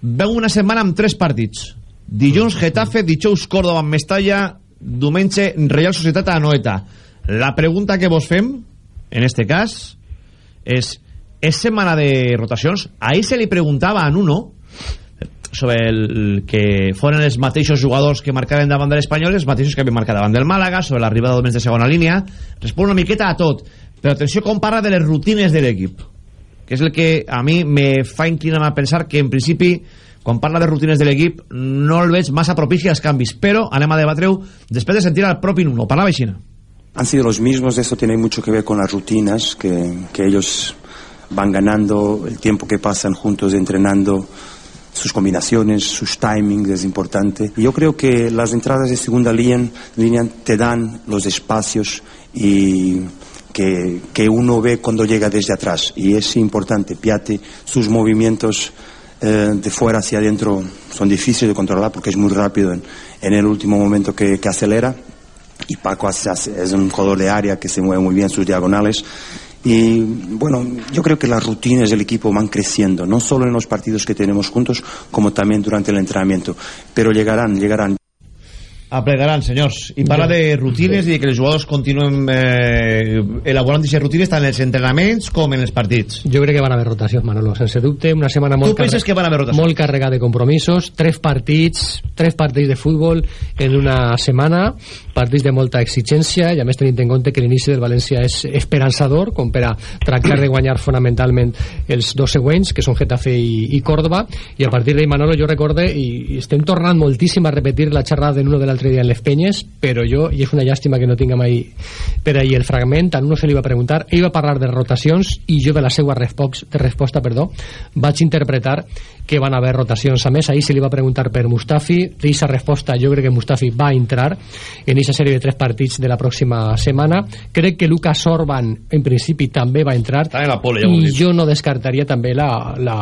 veu una setmana amb tres partits. Dilluns Getafe, dijous Córdoba Mestalla, diumenge Real Societat a Anoeta. La pregunta que vos fem, en este cas, és és setmana de rotacions ahir se li preguntava a Nuno sobre el que foren els mateixos jugadors que marcaven davant de l'Espanyol els mateixos que havien marcat davant del Màlaga sobre l'arribada d'homens de segona línia. Respon una miqueta a tot però atenció com parla de les rutines de l'equip que és el que a mi me fa inclinar a pensar que en principi quan parla de rutines de l'equip no el veig massa propici als canvis. Però anem a debatre-ho després de sentir al propi Nuno. Parlava així Han sido los mismos, eso tiene mucho que ver con las rutinas que, que ellos van ganando, el tiempo que pasan juntos entrenando, sus combinaciones, sus timings es importante. Yo creo que las entradas de segunda línea, línea te dan los espacios y que, que uno ve cuando llega desde atrás. Y es importante, Piate, sus movimientos eh, de fuera hacia adentro son difíciles de controlar porque es muy rápido en, en el último momento que, que acelera. Y Paco hace- hace- es un jugador de área que se mueve muy bien sus diagonales. Y bueno, yo creo que las rutinas del equipo van creciendo, no solo en los partidos que tenemos juntos, como también durante el entrenamiento. Pero llegarán, llegarán. Aplegaran, senyors. I parla de rutines i que els jugadors continuen eh, elaborant aquestes rutines tant en els entrenaments com en els partits. Jo crec que van haver rotacions, Manolo, sense dubte, una setmana molt, Tu penses que van haver rotacions? molt carregada de compromisos, tres partits, tres partits de futbol en una setmana, partits de molta exigència, i a més tenint en compte que l'inici del València és esperançador, com per a tractar de guanyar fonamentalment els dos següents, que són Getafe i, i Córdoba, i a partir d'ahí, Manolo, jo recorde, i, i estem tornant moltíssim a repetir la xerrada de uno de l'altre dia en les penyes, però jo, i és una llàstima que no tinga mai per ahir el fragment, a uno se li va preguntar, ell va parlar de rotacions i jo de la seva resposta, de resposta perdó, vaig interpretar que van haver rotacions. A més, ahir se li va preguntar per Mustafi, d'aquesta resposta jo crec que Mustafi va entrar en aquesta sèrie de tres partits de la pròxima setmana. Crec que Lucas Orban, en principi, també va entrar Està en la pole, ja i jo no descartaria també la, la,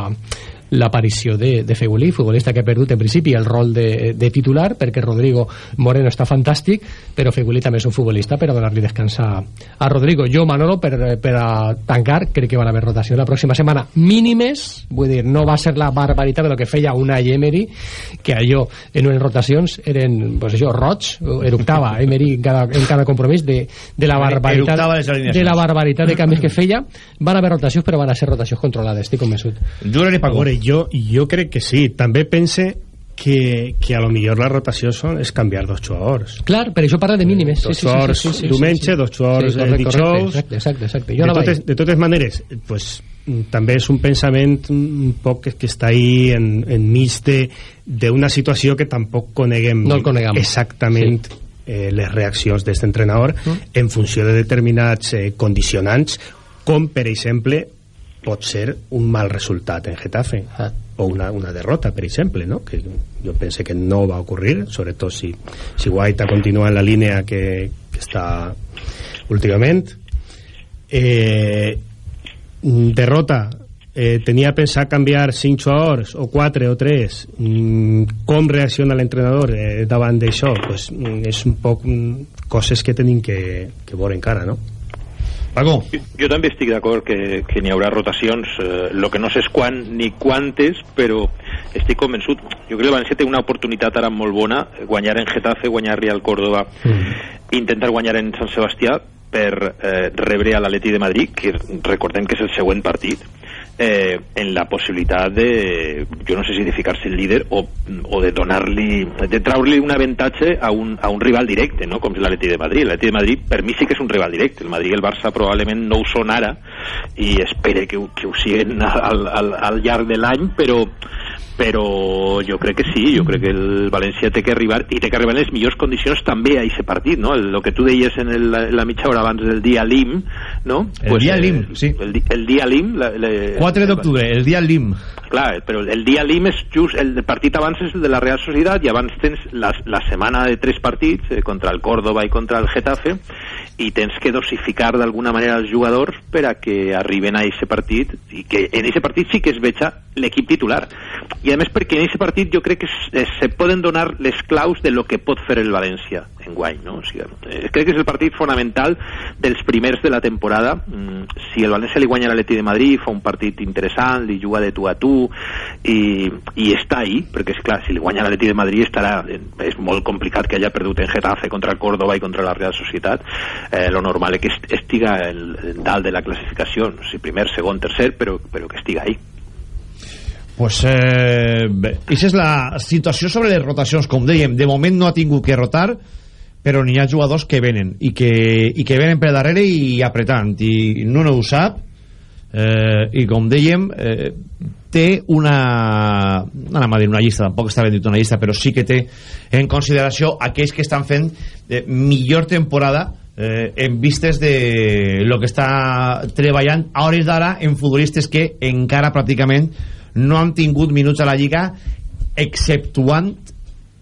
l'aparició de, de Fegulí, futbolista que ha perdut en principi el rol de, de titular perquè Rodrigo Moreno està fantàstic però Fegulí també és un futbolista per a donar-li descans a, a Rodrigo. Jo, Manolo, per, per a tancar, crec que van haver rotació la pròxima setmana. Mínimes, vull dir, no va ser la barbaritat de lo que feia una Emery, que allò en unes rotacions eren, pues això, roig, eructava Emery en cada, en cada compromís de, de la barbaritat de la barbaritat de canvis que feia. Van haver rotacions però van a ser rotacions controlades estic convençut. I Paco jo, jo crec que sí també pense que, que a lo millor la rotació són, és canviar dos jugadors clar, per això parla de mínimes dos sí, jugadors sí, sí, sí, sí, diumenge, sí, sí. dos jugadors sí, eh, correcte, dijous correcte, exacte, exacte. Jo de, totes, de totes maneres pues, mm, també és un pensament un poc que, està ahí en, enmig de d'una situació que tampoc coneguem No el coneguem. exactament sí. eh, les reaccions d'aquest entrenador Mm. en funció de determinats eh, condicionants com per exemple pot ser un mal resultat en Getafe Ah. o una, una derrota per exemple no? que jo pense que no va ocurrir sobretot si, si Guaita continua en la línia que, que està últimament eh, derrota eh, tenia pensat canviar 5 jugadors o 4 o 3 mm, com reacciona l'entrenador eh, davant d'això pues, mm, és un poc mm, coses que tenim que, que veure encara no? Paco. Jo, jo també estic d'acord que, que n'hi haurà rotacions eh, lo que no sé és quan ni quantes però estic convençut. Jo crec que el València té una oportunitat ara molt bona guanyar en Getafe, guanyar Real Córdoba intentar guanyar en Sant Sebastià per eh, rebre a l'Atleti de Madrid que recordem que és el següent partit eh, en la possibilitat de, jo no sé si de ficar-se el líder o, o de donar-li, de traure-li un avantatge a un, a un rival directe, no? com és l'Atleti de Madrid. L'Atleti de Madrid per mi sí que és un rival directe. El Madrid i el Barça probablement no ho són ara i espere que, que ho siguin al, al, al llarg de l'any, però però jo crec que sí, jo crec que el València té que arribar i té que arribar en les millors condicions també a aquest partit, no? El, lo que tu deies en el, la mitja hora abans del dia LIM, no? El dia LIM, sí. El, el dia LIM... La, la, 4 d'octubre, el dia LIM Clar, però el dia LIM és just... El partit abans és el de la Real Societat i abans tens la, la setmana de tres partits eh, contra el Córdoba i contra el Getafe i tens que dosificar d'alguna manera els jugadors per a que arriben a aquest partit i que en aquest partit sí que es veja l'equip titular i a més perquè en aquest partit jo crec que es, se poden donar les claus de lo que pot fer el València en guany no? o sigui, eh, crec que és el partit fonamental dels primers de la temporada. Mm, si el València li guanya l'Atleti de Madrid fa un partit interessant, li juga de tu a tu i, i està ahí perquè és clar, si li guanya l'Atleti de Madrid estarà és molt complicat que haya perdut en Getafe contra el Córdoba i contra la Real Societat. Eh, lo normal és que est- estiga el dalt de la classificació sé, primer, segon, tercer però, però que estiga ahí pues eh, bé, és la situació sobre les rotacions. Com dèiem, de moment no ha tingut que rotar però n'hi ha jugadors que venen i que, i que venen per darrere i apretant. I Nuno ho sap eh, i com dèiem eh, té una no anem a dir una llista, tampoc està ben dit una llista però sí que té en consideració aquells que estan fent eh, millor temporada eh, en vistes de lo que està treballant a hores d'ara en futbolistes que encara pràcticament no han tingut minuts a la Lliga exceptuant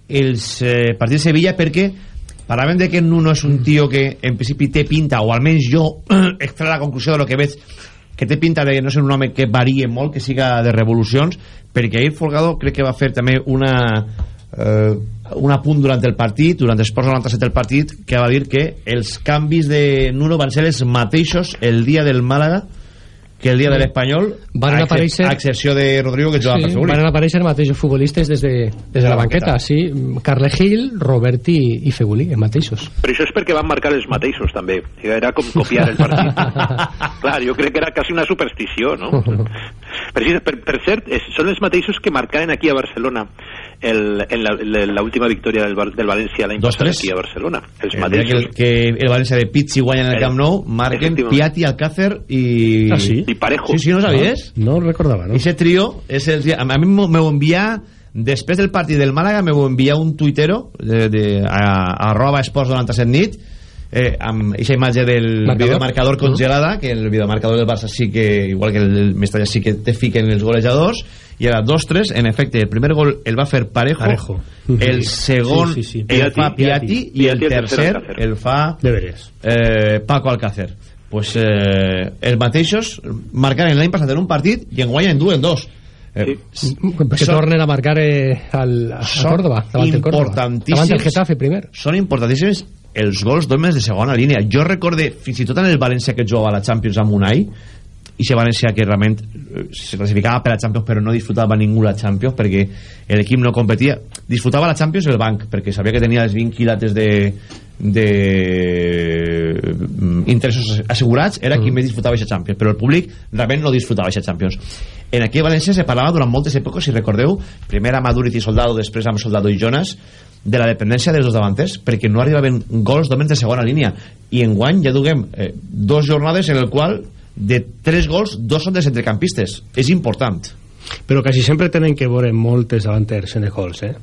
els eh, partits de Sevilla perquè parlàvem de que Nuno és un tio que en principi té pinta o almenys jo extra la conclusió de lo que veig que té pinta de no ser un home que varie molt que siga de revolucions perquè ahir Folgado crec que va fer també una eh, un apunt durant el partit durant els ports 97 del partit que va dir que els canvis de Nuno van ser els mateixos el dia del Màlaga que el dia de l'Espanyol Van aparèixer- a excepció de Rodrigo que jugava per Sí, Febuli van aparèixer mateixos futbolistes des de, des de la banqueta, sí. Carle Gil, Roberti i Fegulí, els mateixos. però això és perquè van marcar els mateixos també era com copiar el partit clar, jo crec que era quasi una superstició no? per, si- per, per cert, és, són els mateixos que marcaren aquí a Barcelona el, en l'última victòria del, del València l'any passat 2-3. aquí a Barcelona els el dia que, mateixos el, que el València de Pizzi guanya en el Eh, Camp Nou marquen. Piatti, Alcácer i... Ah, sí? i Parejo Sí, sí, no sabies? no ho recordava no? Ese trío és el, a mi m'ho m'ho envia després del partit del Màlaga m'ho envia un tuitero de, de, a, a arroba esports 97 nit eh, amb aquesta imatge del Marcador. videomarcador congelada que el videomarcador del Barça sí que igual que el, Mestalla sí que te fiquen els golejadors. I era 2-3 en efecte el primer gol el va fer Parejo, Parejo. el segon Sí, sí, sí. el Piatti, fa Piatti. I el Piatti, el tercer el fa eh, Paco Alcácer. Pues eh, els mateixos marcaren l'any passat en un partit i en guanyen en dos. Eh, que són- tornen a marcar eh, al, a Córdoba, davant el Córdoba. Davant el Getafe primer. són importantíssims els gols d'homes de segona línia. Jo recorde fins i tot en el València que jugava a la Champions amb Unai i se València que realment eh, se classificava per a Champions però no disfrutava ningú la Champions perquè l'equip no competia. Disfrutava la Champions el banc perquè sabia que tenia els 20 quilates de de mm, interessos assegurats era qui més disfrutava aquesta Champions però el públic realment no disfrutava aquesta Champions. En aquí a València se parlava durant moltes èpoques si recordeu, primer amb Aduriz i Soldado després amb Soldado i Jonas de la dependència dels dos davanters perquè no arribaven gols d'homes de segona línia. I en guany ja duguem eh, dos jornades en el qual de tres gols dos són de centrecampistes és important. Però quasi sempre tenen que veure moltes davanters en els gols eh?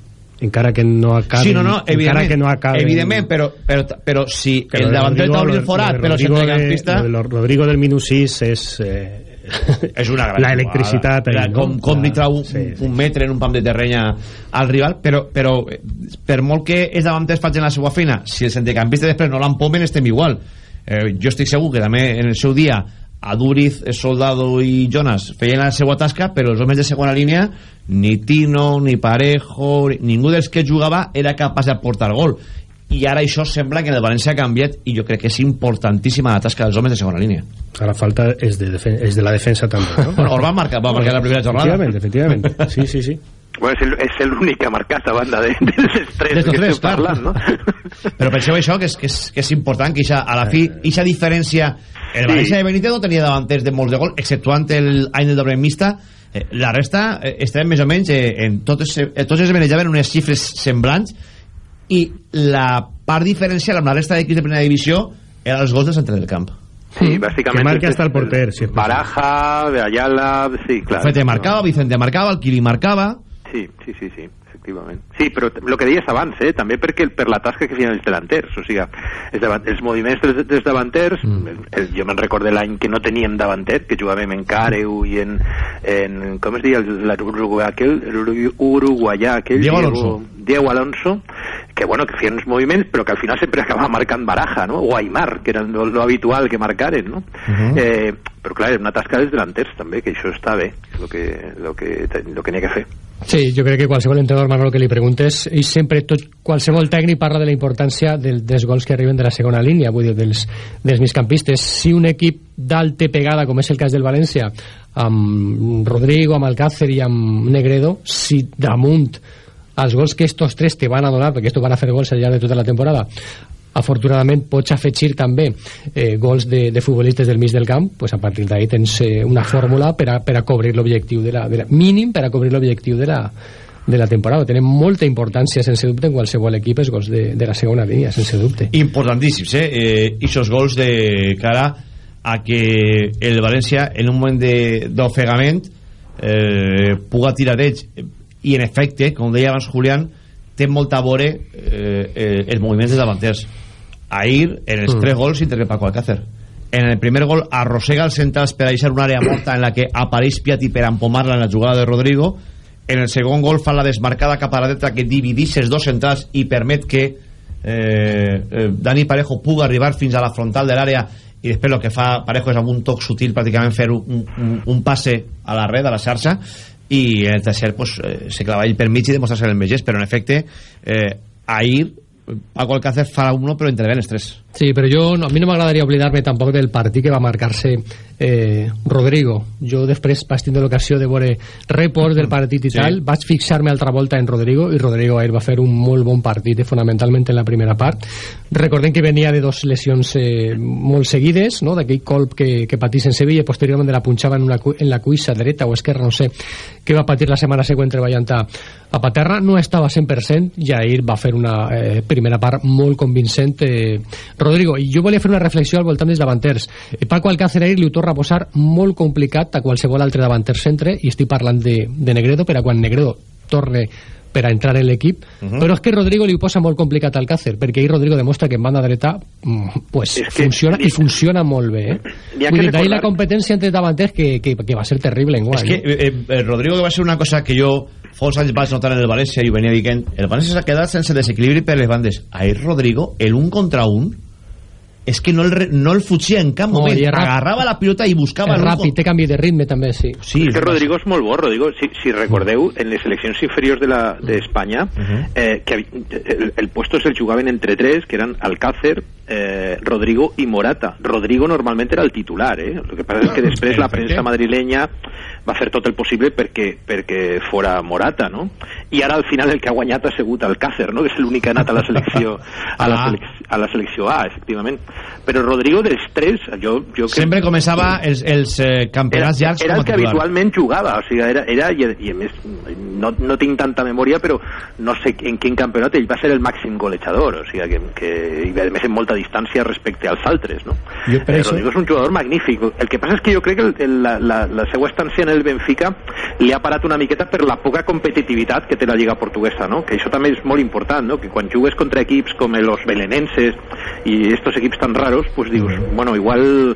encara que no acaben sí, no, no, encara evidentment, que no acaben evidentment però, però, però si Però el davanter t'obri el forat però Rodrigo centrecampista Rodrigo del minus 6 és eh, és una gran la electricitat ahí, no? com, com li trau un, Sí, sí. un metre en un pam de terreny al rival però, però eh, per molt que els davanters facin la seva feina si els centrecampistes després no l'empomen estem igual eh, jo estic segur que també en el seu dia Aduriz, Soldado i Jonas feien la seva tasca però els homes de segona línia ni Tino, ni Parejo ni, ningú dels que jugava era capaç d'aportar gol i ara això sembla que en el València ha canviat i jo crec que és importantíssima la tasca dels homes de segona línia. Ara falta és de, defen és de la defensa també no? bueno, Orban marca, va marcar la primera jornada. Efectivament, efectivament. Sí, sí, sí. Bueno, és el- és l'únic que ha marcat a banda de, dels tres D'estos que tres, estem parlant, no? Però penseu això, que és, que és, que és important, que ixa, a la fi, ixa diferència... El Sí. València de Benítez no tenia davanters de molts de gol, exceptuant el any del doble mixta, eh, la resta eh, estaven més o menys eh, en totes, eh, tots es manejaven unes xifres semblants i la part diferencial amb la resta d'equips de primera divisió eren els gols del centre del camp. Sí, bàsicament... que marque és- hasta el porter si Baraja, de Ayala... Sí, clar. Fete marcava, Vicente marcava, el Kili marcava... Sí, sí, sí, sí, efectivament. Sí, però el que deies abans, eh, també perquè per la tasca que feien els delanters, o sigui, els, davant, els moviments dels, dels davanters, mm. el, el, jo me'n recordo l'any que no teníem davanter, que jugàvem en Careu i en, en com es diu, el- l'Uruguai aquell, l'Uruguaià aquell, Diego Alonso. Diego Alonso, que bueno, que feien uns moviments, però que al final sempre acabava marcant Baraja, no? O Aymar, que era lo, lo habitual que marcaren, no? Mhm. eh, però clar, era una tasca dels delanters també, que això està bé, és el que, lo que, lo que n'hi ha que fer. Sí, jo crec que qualsevol entrenador, Manolo, que li preguntes, i sempre tot, qualsevol tècnic parla de la importància del, dels gols que arriben de la segona línia, vull dir, dels, dels migcampistes. Si un equip d'alta pegada, com és el cas del València, amb Rodrigo, amb Alcácer i amb Negredo, si damunt els gols que estos tres te van a donar, perquè estos van a fer gols al llarg de tota la temporada, afortunadament pots afegir també eh, gols de, de futbolistes del mig del camp. Pues a partir d'ahí tens eh, una fórmula per a, per a cobrir l'objectiu de, la, de la mínim per a cobrir l'objectiu de la, de la temporada. Tenen molta importància sense dubte en qualsevol equip els gols de, de la segona línia sense dubte. Importantíssims, eh? eh Ixos gols de cara a que el València en un moment de- d'ofegament eh, puga tirar d'ells. I en efecte, com deia abans Julián té molta a veure eh, eh, els moviments dels davanters ahir en els Mm. tres gols intervé Paco Alcácer en el primer gol arrossega els centrals per deixar una àrea morta en la que apareix Piatti per empomar-la en la jugada de Rodrigo en el segon gol fa la desmarcada cap a la dreta que divideix els dos centrals i permet que eh, eh, Dani Parejo puga arribar fins a la frontal de l'àrea i després el que fa Parejo és amb un toc sutil pràcticament fer un, un, un passe a la red, a la xarxa i en el tercer pues, eh, se clava ell per mig i demostrar ser el megès però en efecte eh, ahir Paco Alcácer farà uno però intervé els tres Sí, però jo, no, a mi no m'agradaria oblidar-me tampoc del partit que va marcar-se eh, Rodrigo. Jo després vaig tindre l'ocasió de veure reports del partit i Sí. tal. Vaig fixar-me altra volta en Rodrigo i Rodrigo ahir va fer un molt bon partit, eh, fonamentalment en la primera part. Recordem que venia de dos lesions eh, molt seguides, no? d'aquell colp que, que patís en Sevilla posteriorment de la punxava en, una, en la cuissa dreta o esquerra, no sé, que va patir la setmana següent treballant a, a Paterra. No estava 100% i ahir va fer una eh, primera part molt convincent eh, Rodrigo, i jo volia fer una reflexió al voltant dels davanters. Eh, Paco Alcácer ahir li ho torna a posar molt complicat a qualsevol altre davanter centre, i estic parlant de, de Negredo, per a quan Negredo torne per a entrar en l'equip, uh -huh. però és que Rodrigo li ho posa molt complicat al Alcácer, perquè ahir Rodrigo demostra que en banda dreta mm, pues, que- funciona, i funciona molt bé. Eh? Vull dir, d'ahir la recordar- competència entre davanters que, que, que va ser terrible en guany. És que eh, eh, Rodrigo que va ser una cosa que jo uns anys vaig notar en el València i venia dient el València s'ha quedat sense desequilibri per les bandes ahir Rodrigo, el un contra un és que no el, no el fugia en cap No, moment. rap- Agarrava la pilota i buscava És el ràpid, té canvi de ritme també, sí. Sí, és que Rodrigo és molt bo, Rodrigo. Si, si recordeu, en les seleccions inferiors de la- d'Espanya, de eh, que el, el puesto se el jugaven entre tres, que eren Alcácer, eh, Rodrigo i Morata. Rodrigo normalment era el titular, eh? El que passa és que després la premsa madrilenya va fer tot el possible perquè, perquè fora Morata, no? I ara al final el que ha guanyat ha sigut Alcácer, no? Que és l'únic que ha anat a la selecció a la, Ah. selec a la selecció A, efectivament. Però Rodrigo dels tres, jo, jo crec... Sempre començava els, els eh, campionats era, llargs era el que titular. habitualment jugava o sigui, era, era i, i a més no, no tinc tanta memòria però no sé en quin campionat ell va ser el màxim golejador o sigui que, que i a més en molta distància respecte als altres no? Jo Eh, Rodrigo és un jugador magnífic el que passa és que jo crec que el, el, la, la, la seva estància en el Benfica li ha parat una miqueta per la poca competitivitat que té la Lliga Portuguesa no? que això també és molt important no? que quan jugues contra equips com los belenenses i estos equips tan raros pues dius, bueno, igual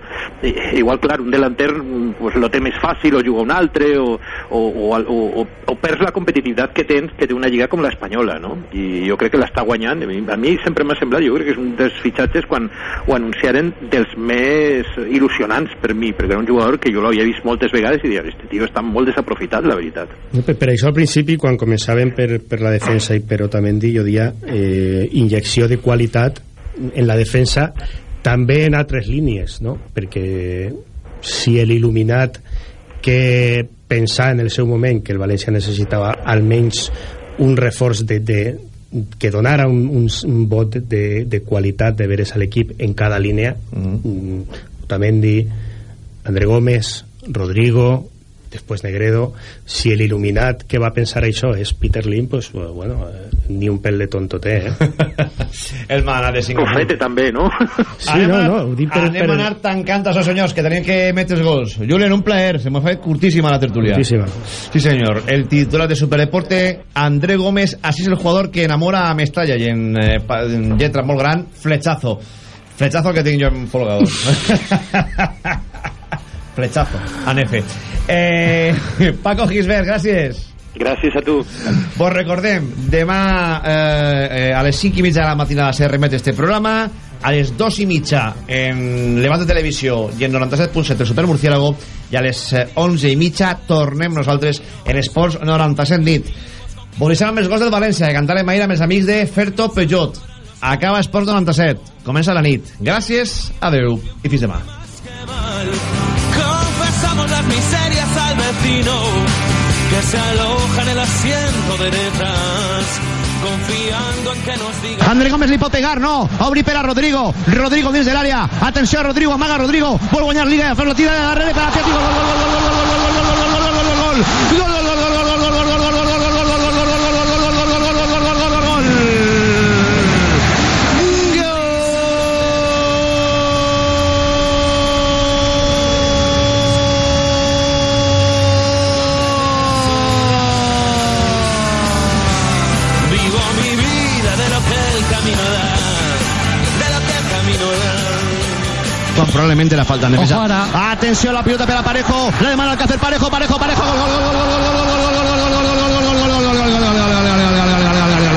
igual, clar, un delanter pues, lo té més fàcil o juga un altre o, o, o, o, o, o perds la competitivitat que tens que té una lliga com l'espanyola no? i jo crec que l'està guanyant a mi, sempre m'ha semblat, jo crec que és un dels fitxatges quan ho anunciaren dels més il·lusionants per mi, perquè era un jugador que jo l'havia vist moltes vegades i este tio està molt desaprofitat, la veritat No, per, per això al principi, quan començàvem per, per la defensa i per Otamendi, jo dia eh, injecció de qualitat en la defensa també en altres línies, no? Perquè si l'il·luminat que pensar en el seu moment que el València necessitava almenys un reforç de, de, que donara un, un, un vot de, de qualitat de veres a l'equip en cada línia mm. Otamendi André Gómez, Rodrigo després Negredo si l'il·luminat que va pensar això és Peter Lim pues bueno, eh, ni un pèl de tonto té eh? el manat de cinc Cofete també, no? Sí, anem no, a, no, ho dic per- anem per- a anar tancant això, senyors, que tenim que metre els gols. Julen, un plaer, se m'ha fet curtíssima la tertulia. Curtísima. Sí, señor. El titular de Superdeporte, André Gómez, así es el jugador que enamora a Mestalla i en, eh, en lletra molt gran, flechazo. Flechazo que tinc jo en folgador. flechazo, ANF. Eh, Paco Gisbert, gràcies. Gràcies a tu. Vos recordem, demà eh, eh, a les 5 i mitja de la matinada se remet este programa, a les 2 i mitja en Levante Televisió i en 97.7 el Super Murciélago i a les eh, 11 i mitja tornem nosaltres en Esports 97 nit. Volíssim amb els gols del València, que cantarem ahir amb els amics de Ferto Peugeot. Acaba Esports 97. Comença la nit. Gràcies, adeu i fins demà. Confesamos las miserias vecino que se aloja en el de Gómez no. Obri per a Rodrigo. Rodrigo dins de l'àrea. Atenció a Rodrigo, amaga Rodrigo. Vol guanyar Liga, fer la tira de darrere per a Atleti. Gol, son probablemente las faltas necesarias. Atención, la pelota para Parejo. La demanda al hacer Parejo, Parejo, Parejo. Gol, gol, gol, gol, gol, gol, gol, gol, gol, gol, gol, gol, gol, gol, gol, gol, gol, gol, gol